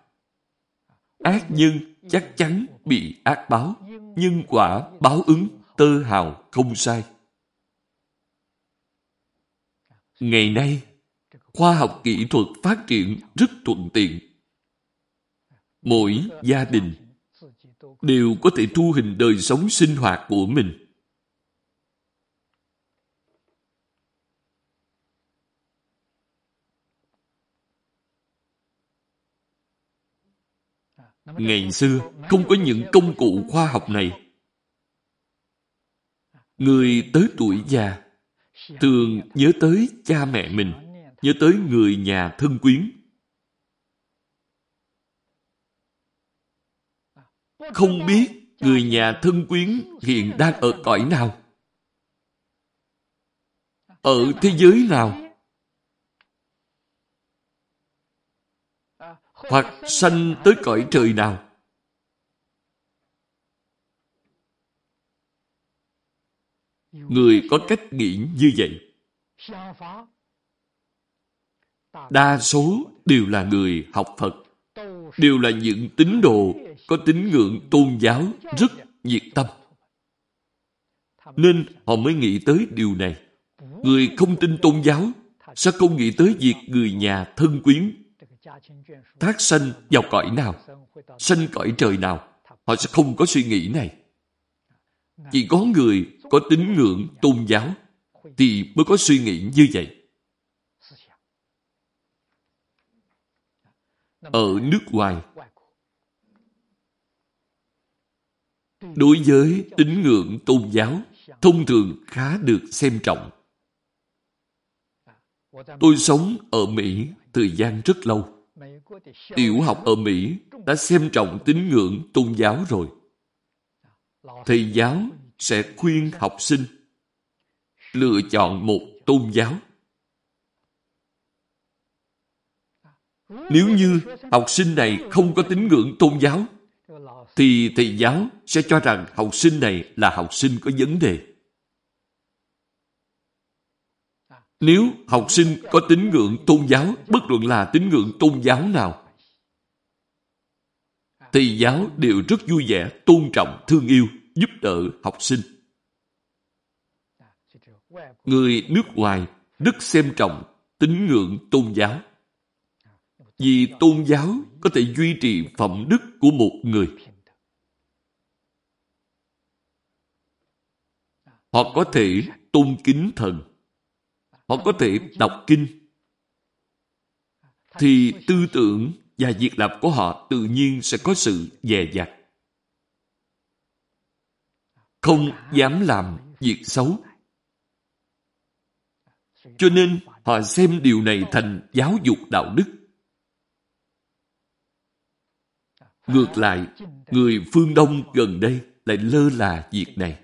Ác nhân chắc chắn bị ác báo. Nhân quả báo ứng tơ hào không sai. Ngày nay, khoa học kỹ thuật phát triển rất thuận tiện. Mỗi gia đình đều có thể thu hình đời sống sinh hoạt của mình. Ngày xưa, không có những công cụ khoa học này Người tới tuổi già thường nhớ tới cha mẹ mình, nhớ tới người nhà thân quyến. Không biết người nhà thân quyến hiện đang ở cõi nào? Ở thế giới nào? Hoặc sanh tới cõi trời nào? Người có cách nghĩ như vậy. Đa số đều là người học Phật. Đều là những tín đồ có tín ngưỡng tôn giáo rất nhiệt tâm. Nên họ mới nghĩ tới điều này. Người không tin tôn giáo sẽ không nghĩ tới việc người nhà thân quyến thác sanh vào cõi nào, sanh cõi trời nào. Họ sẽ không có suy nghĩ này. Chỉ có người có tín ngưỡng tôn giáo thì mới có suy nghĩ như vậy. Ở nước ngoài, đối với tín ngưỡng tôn giáo thông thường khá được xem trọng. Tôi sống ở Mỹ thời gian rất lâu. Tiểu học ở Mỹ đã xem trọng tín ngưỡng tôn giáo rồi. Thầy giáo sẽ khuyên học sinh lựa chọn một tôn giáo. Nếu như học sinh này không có tín ngưỡng tôn giáo, thì thầy giáo sẽ cho rằng học sinh này là học sinh có vấn đề. Nếu học sinh có tín ngưỡng tôn giáo, bất luận là tín ngưỡng tôn giáo nào, thầy giáo đều rất vui vẻ, tôn trọng, thương yêu giúp đỡ học sinh. Người nước ngoài rất xem trọng tín ngưỡng tôn giáo. Vì tôn giáo có thể duy trì phẩm đức của một người. Họ có thể tôn kính thần. Họ có thể đọc kinh. Thì tư tưởng và việc làm của họ tự nhiên sẽ có sự dè dặt không dám làm việc xấu. Cho nên họ xem điều này thành giáo dục đạo đức. Ngược lại, người phương Đông gần đây lại lơ là việc này.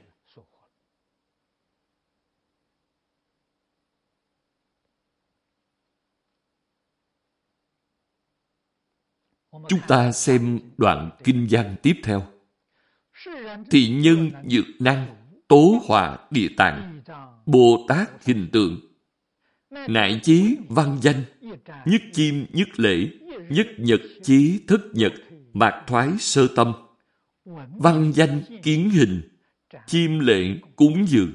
Chúng ta xem đoạn kinh văn tiếp theo thị nhân dược năng tố hòa địa tạng bồ tát hình tượng nại chí văn danh nhất chim nhất lễ nhất nhật chí thất nhật mạc thoái sơ tâm, văn danh kiến hình, chim lệ cúng dường.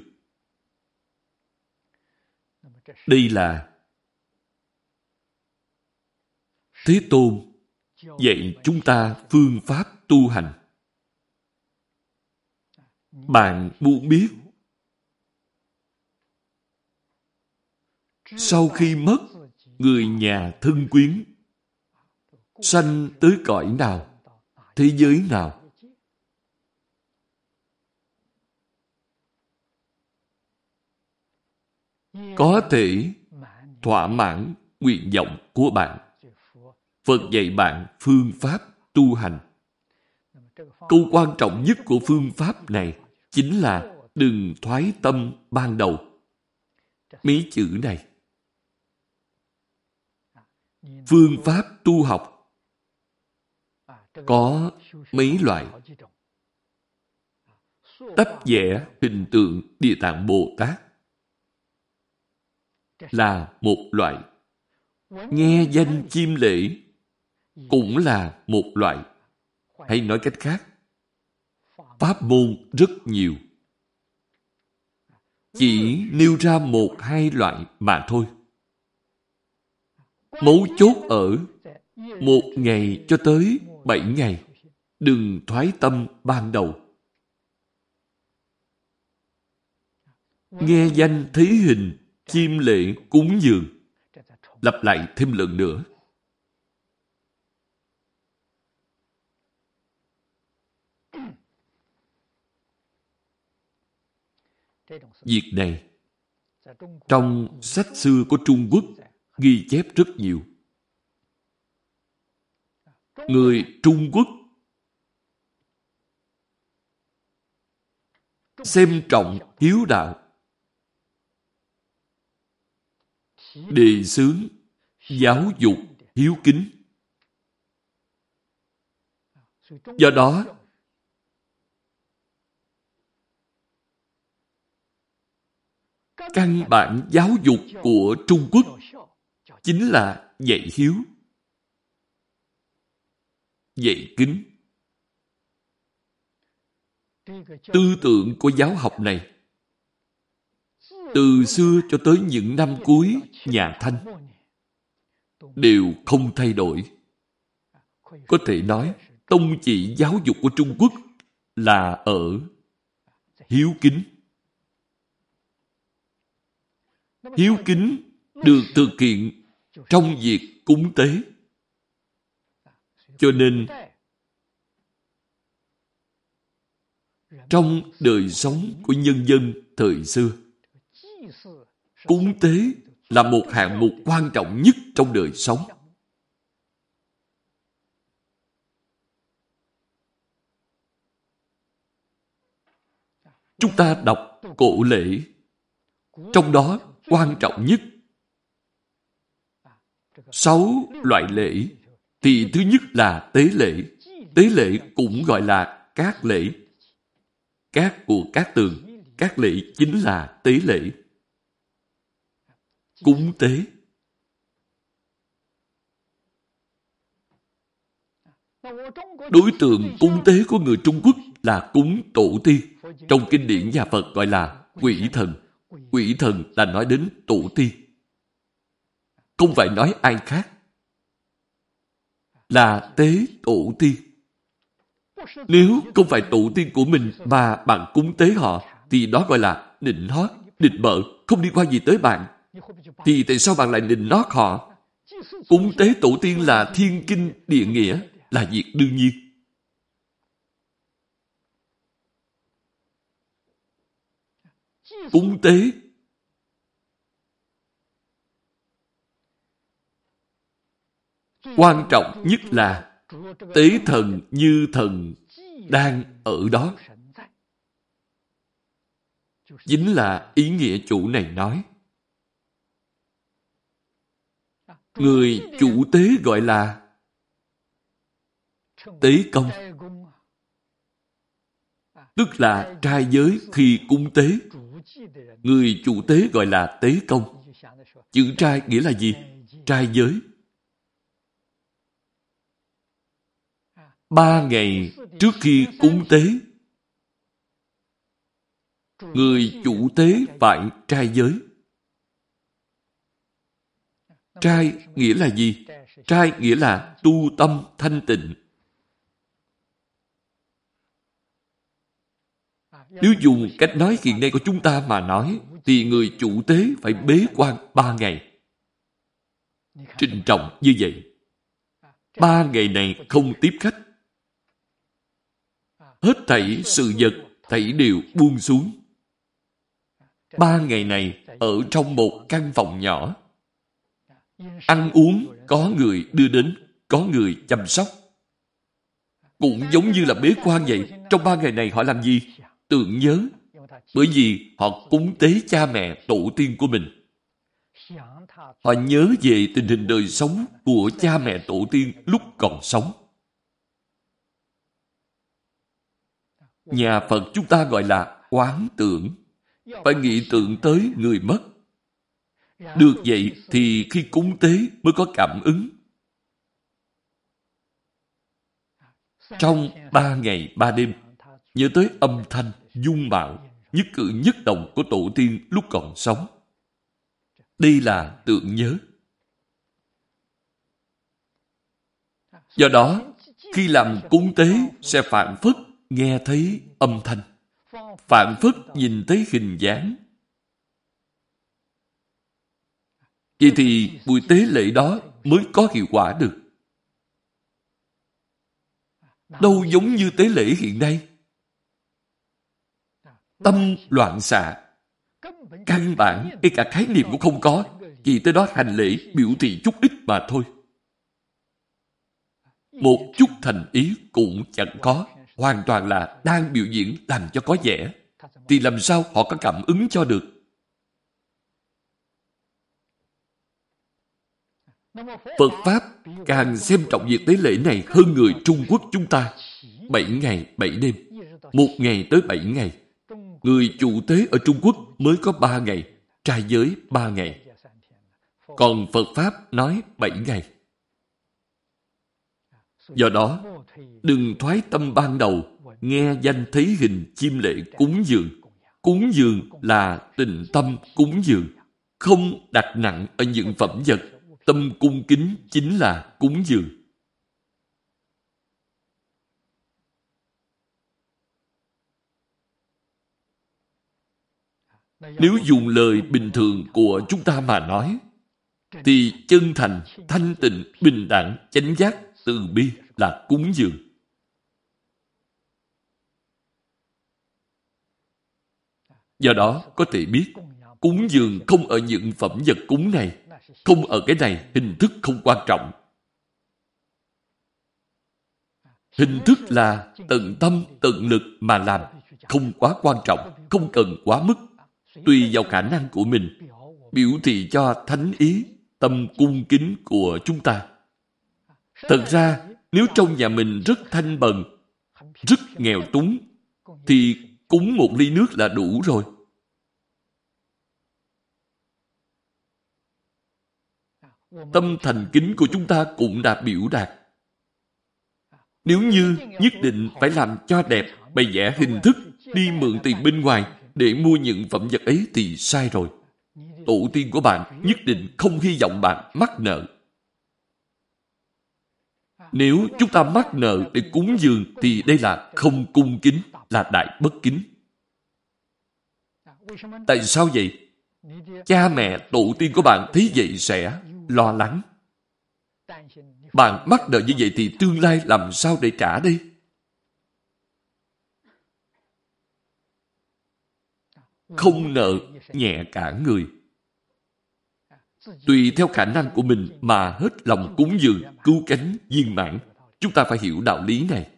Đây là Thế Tôn dạy chúng ta phương pháp tu hành. Bạn muốn biết sau khi mất người nhà thân quyến sanh tới cõi nào thế giới nào? Có thể thỏa mãn nguyện vọng của bạn. Phật dạy bạn phương pháp tu hành. Câu quan trọng nhất của phương pháp này chính là đừng thoái tâm ban đầu. Mấy chữ này? Phương pháp tu học có mấy loại. Tấp vẽ hình tượng địa tạng bồ tát là một loại. Nghe danh chim lễ cũng là một loại. Hay nói cách khác, pháp môn rất nhiều. Chỉ nêu ra một hai loại mà thôi. Mấu chốt ở một ngày cho tới bảy ngày. Đừng thoái tâm ban đầu. Nghe danh thấy hình, chim lệ cúng dường. Lặp lại thêm lần nữa. Việc này, trong sách xưa của trung quốc, ghi chép rất nhiều người trung quốc. Xem trọng hiếu đạo. Đề xướng giáo dục hiếu kính. Do đó, căn bản giáo dục của trung quốc chính là dạy hiếu dạy kính tư tưởng của giáo học này từ xưa cho tới những năm cuối nhà Thanh đều không thay đổi. Có thể nói, tông chỉ giáo dục của Trung Quốc là ở hiếu kính. Hiếu kính được thực hiện trong việc cúng tế. Cho nên, trong đời sống của nhân dân thời xưa, Cúng tế là một hạng mục quan trọng nhất trong đời sống. Chúng ta đọc cổ lễ, trong đó quan trọng nhất sáu loại lễ thì thứ nhất là tế lễ. Tế lễ cũng gọi là các lễ. Các của các tường, các lễ chính là tế lễ cúng tế. Đối tượng cúng tế của người Trung Quốc là cúng tổ tiên. Trong kinh điển nhà Phật gọi là quỷ thần. Quỷ thần là nói đến tổ tiên. Không phải nói ai khác. Là tế tổ tiên. Nếu không phải tổ tiên của mình mà bạn cúng tế họ, thì đó gọi là định hót, định bợ, không liên quan gì tới bạn thì tại sao bạn lại nịnh nót họ? Cúng tế tổ tiên là thiên kinh địa nghĩa, là việc đương nhiên. Cúng tế quan trọng nhất là tế thần như thần đang ở đó. Chính là ý nghĩa chủ này nói. Người chủ tế gọi là tế công. Tức là trai giới khi cúng tế. Người chủ tế gọi là tế công. Chữ trai nghĩa là gì? Trai giới. Ba ngày trước khi cúng tế, người chủ tế phải trai giới. Trai nghĩa là gì? Trai nghĩa là tu tâm thanh tịnh. Nếu dùng cách nói hiện nay của chúng ta mà nói, thì người chủ tế phải bế quan ba ngày. Trinh trọng như vậy. Ba ngày này không tiếp khách. Hết thảy sự vật, thảy đều buông xuống. Ba ngày này ở trong một căn phòng nhỏ. Ăn uống có người đưa đến, có người chăm sóc. Cũng giống như là bế quan vậy. Trong ba ngày này họ làm gì? Tưởng nhớ. Bởi vì họ cúng tế cha mẹ tổ tiên của mình. Họ nhớ về tình hình đời sống của cha mẹ tổ tiên lúc còn sống. Nhà Phật chúng ta gọi là quán tưởng. Phải nghĩ tưởng tới người mất. Được vậy thì khi cúng tế mới có cảm ứng. Trong ba ngày ba đêm, nhớ tới âm thanh, dung mạo, nhất cử nhất động của tổ tiên lúc còn sống. Đây là tượng nhớ. Do đó, khi làm cúng tế sẽ phản phất nghe thấy âm thanh. Phản phất nhìn thấy hình dáng. Vậy thì buổi tế lễ đó mới có hiệu quả được. Đâu giống như tế lễ hiện nay. Tâm loạn xạ. Căn bản, ngay cả khái niệm cũng không có. Chỉ tới đó hành lễ biểu thị chút ít mà thôi. Một chút thành ý cũng chẳng có. Hoàn toàn là đang biểu diễn làm cho có vẻ. Thì làm sao họ có cảm ứng cho được? Phật Pháp càng xem trọng việc tế lễ này hơn người Trung Quốc chúng ta. Bảy ngày, bảy đêm. Một ngày tới bảy ngày. Người chủ tế ở Trung Quốc mới có ba ngày, trai giới ba ngày. Còn Phật Pháp nói bảy ngày. Do đó, đừng thoái tâm ban đầu, nghe danh thấy hình chim lệ cúng dường. Cúng dường là tình tâm cúng dường, không đặt nặng ở những phẩm vật. Tâm cung kính chính là cúng dường. Nếu dùng lời bình thường của chúng ta mà nói, thì chân thành, thanh tịnh, bình đẳng, chánh giác, từ bi là cúng dường. Do đó, có thể biết, cúng dường không ở những phẩm vật cúng này, không ở cái này, hình thức không quan trọng. Hình thức là tận tâm, tận lực mà làm, không quá quan trọng, không cần quá mức tùy vào khả năng của mình, biểu thị cho thánh ý, tâm cung kính của chúng ta. Thật ra, nếu trong nhà mình rất thanh bần, rất nghèo túng, thì cúng một ly nước là đủ rồi. Tâm thành kính của chúng ta cũng đã biểu đạt. Nếu như nhất định phải làm cho đẹp, bày vẽ hình thức, đi mượn tiền bên ngoài, để mua những phẩm vật ấy thì sai rồi. Tổ tiên của bạn nhất định không hy vọng bạn mắc nợ. Nếu chúng ta mắc nợ để cúng dường thì đây là không cung kính, là đại bất kính. Tại sao vậy? Cha mẹ, tổ tiên của bạn thấy vậy sẽ lo lắng. Bạn mắc nợ như vậy thì tương lai làm sao để trả đây? không nợ nhẹ cả người. Tùy theo khả năng của mình mà hết lòng cúng dường, cứu cánh, viên mãn. Chúng ta phải hiểu đạo lý này.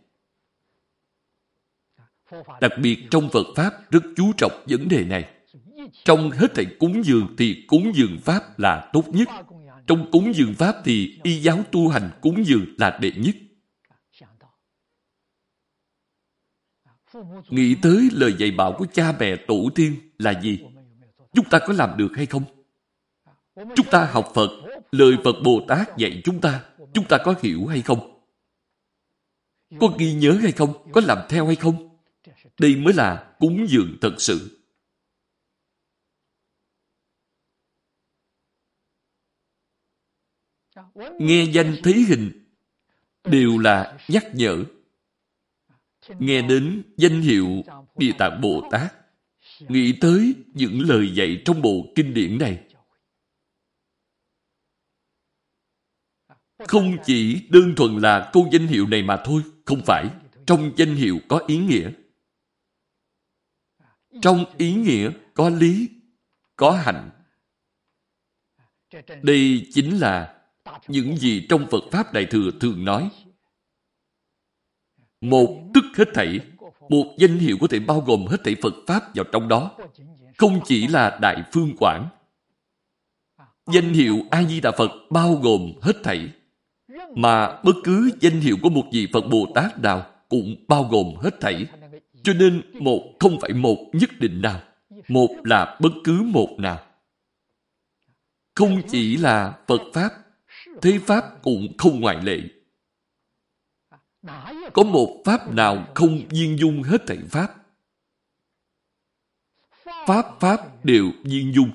Đặc biệt trong Phật Pháp rất chú trọng vấn đề này. Trong hết thảy cúng dường thì cúng dường Pháp là tốt nhất. Trong cúng dường Pháp thì y giáo tu hành cúng dường là đệ nhất. Nghĩ tới lời dạy bảo của cha mẹ tổ tiên là gì? Chúng ta có làm được hay không? Chúng ta học Phật, lời Phật Bồ Tát dạy chúng ta, chúng ta có hiểu hay không? Có ghi nhớ hay không? Có làm theo hay không? Đây mới là cúng dường thật sự. Nghe danh thấy hình đều là nhắc nhở nghe đến danh hiệu Địa Tạng Bồ Tát, nghĩ tới những lời dạy trong bộ kinh điển này. Không chỉ đơn thuần là câu danh hiệu này mà thôi, không phải. Trong danh hiệu có ý nghĩa. Trong ý nghĩa có lý, có hạnh. Đây chính là những gì trong Phật Pháp Đại Thừa thường nói. Một tức hết thảy, một danh hiệu có thể bao gồm hết thảy Phật Pháp vào trong đó. Không chỉ là Đại Phương Quảng. Danh hiệu A-di-đà Phật bao gồm hết thảy. Mà bất cứ danh hiệu của một vị Phật Bồ Tát nào cũng bao gồm hết thảy. Cho nên một không phải một nhất định nào. Một là bất cứ một nào. Không chỉ là Phật Pháp, thế Pháp cũng không ngoại lệ. Có một Pháp nào không viên dung hết thảy Pháp? Pháp Pháp đều viên dung.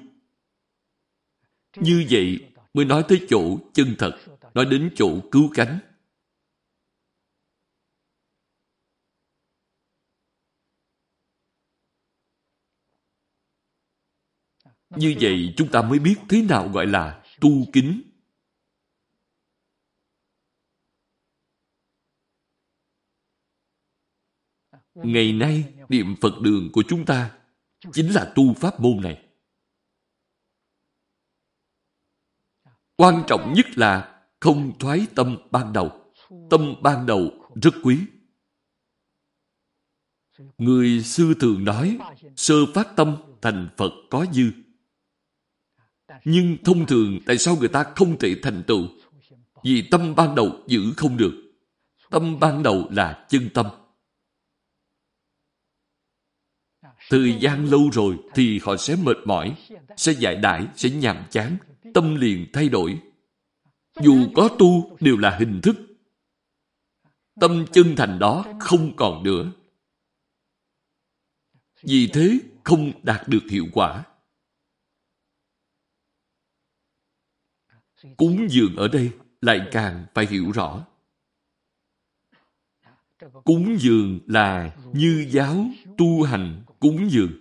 Như vậy mới nói tới chỗ chân thật, nói đến chỗ cứu cánh. Như vậy chúng ta mới biết thế nào gọi là tu kính. Ngày nay, niệm Phật đường của chúng ta chính là tu pháp môn này. Quan trọng nhất là không thoái tâm ban đầu. Tâm ban đầu rất quý. Người xưa thường nói, sơ phát tâm thành Phật có dư. Nhưng thông thường tại sao người ta không thể thành tựu? Vì tâm ban đầu giữ không được. Tâm ban đầu là chân tâm. Thời gian lâu rồi thì họ sẽ mệt mỏi, sẽ giải đãi, sẽ nhàm chán, tâm liền thay đổi. Dù có tu đều là hình thức. Tâm chân thành đó không còn nữa. Vì thế không đạt được hiệu quả. Cúng dường ở đây lại càng phải hiểu rõ. Cúng dường là như giáo tu hành cúng dường.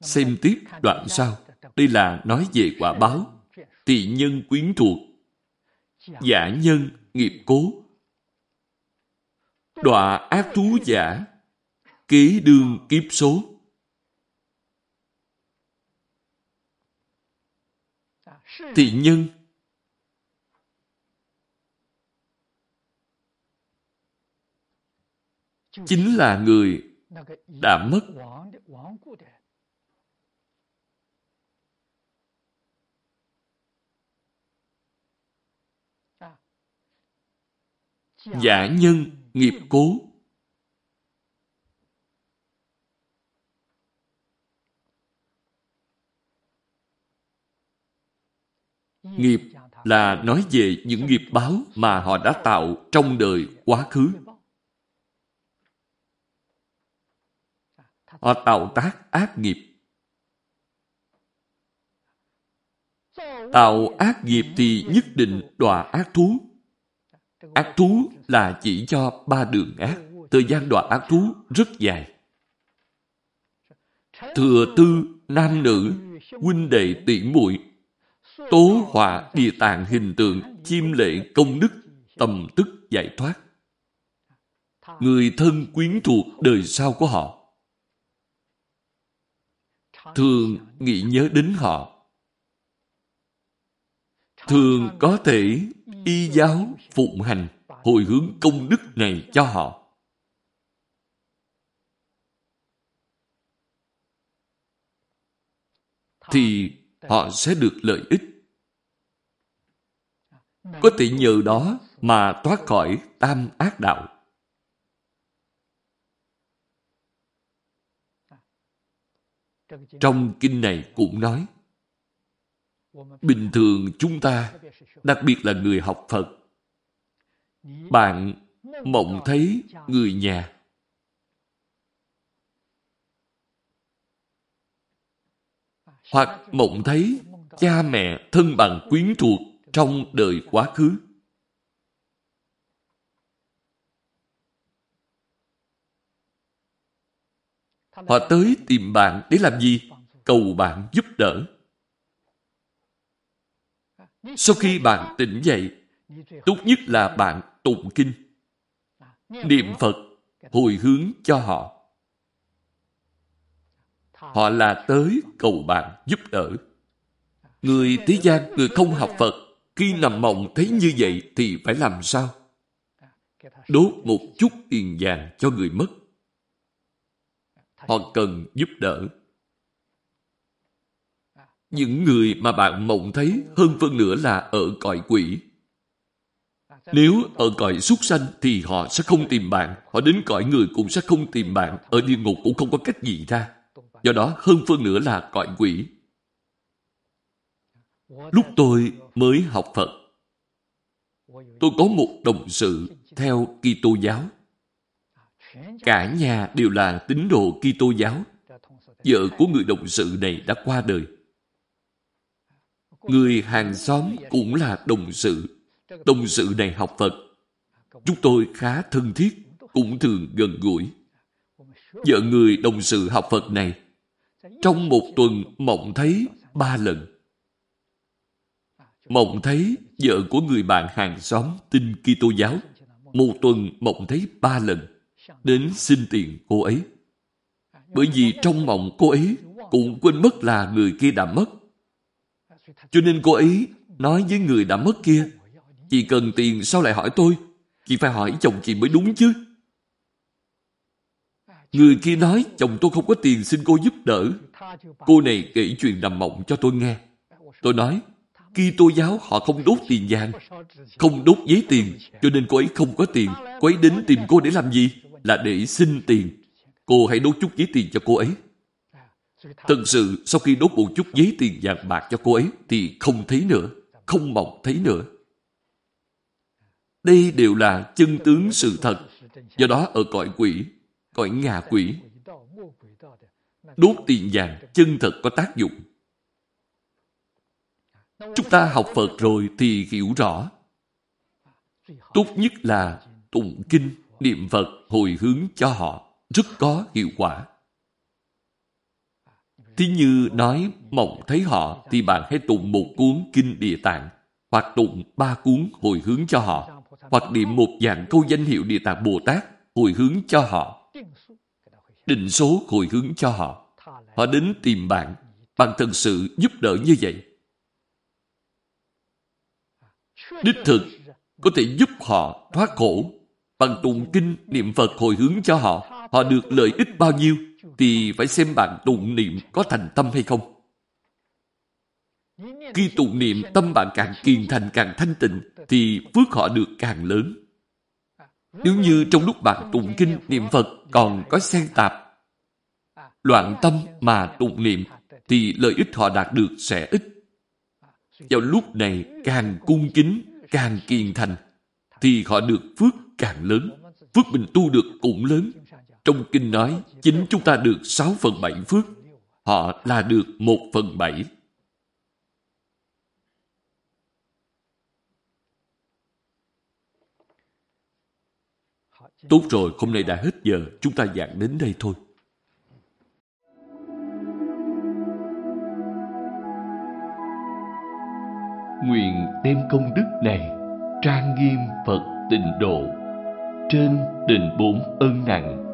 Xem tiếp đoạn sau. Đây là nói về quả báo. Tỳ nhân quyến thuộc. Giả nhân nghiệp cố. Đọa ác thú giả. Kế đương kiếp số. Tỳ nhân chính là người đã mất giả nhân nghiệp cố nghiệp là nói về những nghiệp báo mà họ đã tạo trong đời quá khứ Họ tạo tác ác nghiệp. Tạo ác nghiệp thì nhất định đọa ác thú. Ác thú là chỉ cho ba đường ác. Thời gian đọa ác thú rất dài. Thừa tư, nam nữ, huynh đệ tỷ muội tố họa địa tạng hình tượng, chiêm lệ công đức, tầm tức giải thoát. Người thân quyến thuộc đời sau của họ thường nghĩ nhớ đến họ. Thường có thể y giáo phụng hành, hồi hướng công đức này cho họ. Thì họ sẽ được lợi ích. Có thể nhờ đó mà thoát khỏi tam ác đạo. Trong kinh này cũng nói, bình thường chúng ta, đặc biệt là người học phật, bạn mộng thấy người nhà. Hoặc mộng thấy cha mẹ thân bằng quyến thuộc trong đời quá khứ. Họ tới tìm bạn để làm gì? Cầu bạn giúp đỡ. Sau khi bạn tỉnh dậy, tốt nhất là bạn tụng kinh, niệm Phật, hồi hướng cho họ. Họ là tới cầu bạn giúp đỡ. Người thế gian, người không học Phật, khi nằm mộng thấy như vậy thì phải làm sao? Đốt một chút tiền vàng cho người mất. Họ cần giúp đỡ. Những người mà bạn mộng thấy hơn phân nửa là ở cõi quỷ. Nếu ở cõi súc sanh thì họ sẽ không tìm bạn. Họ đến cõi người cũng sẽ không tìm bạn. Ở địa ngục cũng không có cách gì ra. Do đó hơn phân nửa là cõi quỷ. Lúc tôi mới học Phật, tôi có một đồng sự theo Kitô giáo. Cả nhà đều là tín đồ Kitô giáo. Vợ của người đồng sự này đã qua đời. Người hàng xóm cũng là đồng sự. Đồng sự này học Phật. Chúng tôi khá thân thiết, cũng thường gần gũi. Vợ người đồng sự học Phật này, trong một tuần mộng thấy ba lần. Mộng thấy vợ của người bạn hàng xóm tin Kitô giáo. Một tuần mộng thấy ba lần. Đến xin tiền cô ấy. Bởi vì trong mộng cô ấy cũng quên mất là người kia đã mất. Cho nên cô ấy nói với người đã mất kia Chị cần tiền sao lại hỏi tôi? Chị phải hỏi chồng chị mới đúng chứ. Người kia nói chồng tôi không có tiền xin cô giúp đỡ. Cô này kể chuyện nằm mộng cho tôi nghe. Tôi nói khi tô giáo họ không đốt tiền vàng, không đốt giấy tiền, cho nên cô ấy không có tiền. Cô ấy đến tìm cô để làm gì? Là để xin tiền. Cô hãy đốt chút giấy tiền cho cô ấy. Thật sự, sau khi đốt một chút giấy tiền vàng bạc cho cô ấy, thì không thấy nữa, không mộng thấy nữa. Đây đều là chân tướng sự thật. Do đó ở cõi quỷ, cõi ngạ quỷ, đốt tiền vàng chân thật có tác dụng. Chúng ta học Phật rồi thì hiểu rõ. Tốt nhất là tụng kinh, niệm Phật, hồi hướng cho họ. Rất có hiệu quả. Thí như nói mộng thấy họ thì bạn hãy tụng một cuốn kinh địa tạng hoặc tụng ba cuốn hồi hướng cho họ hoặc niệm một dạng câu danh hiệu Địa Tạng Bồ Tát hồi hướng cho họ. Định số hồi hướng cho họ. Họ đến tìm bạn. Bạn thật sự giúp đỡ như vậy. Đích thực có thể giúp họ thoát khổ. Bằng tụng kinh, niệm Phật hồi hướng cho họ, họ được lợi ích bao nhiêu thì phải xem bạn tụng niệm có thành tâm hay không. Khi tụng niệm tâm bạn càng kiên thành càng thanh tịnh thì phước họ được càng lớn. Nếu như trong lúc bạn tụng kinh niệm Phật còn có xen tạp, loạn tâm mà tụng niệm thì lợi ích họ đạt được sẽ ít. Vào lúc này càng cung kính, càng kiên thành thì họ được phước càng lớn. Phước mình tu được cũng lớn. Trong kinh nói, chính chúng ta được 6 phần 7 phước. Họ là được 1 phần 7. Tốt rồi, hôm nay đã hết giờ, chúng ta giảng đến đây thôi. Nguyện đem công đức này trang nghiêm Phật tịnh độ trên đền bốn ân nặng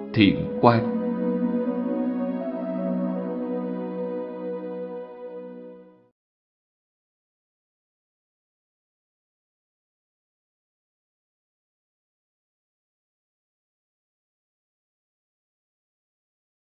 Thiện quan.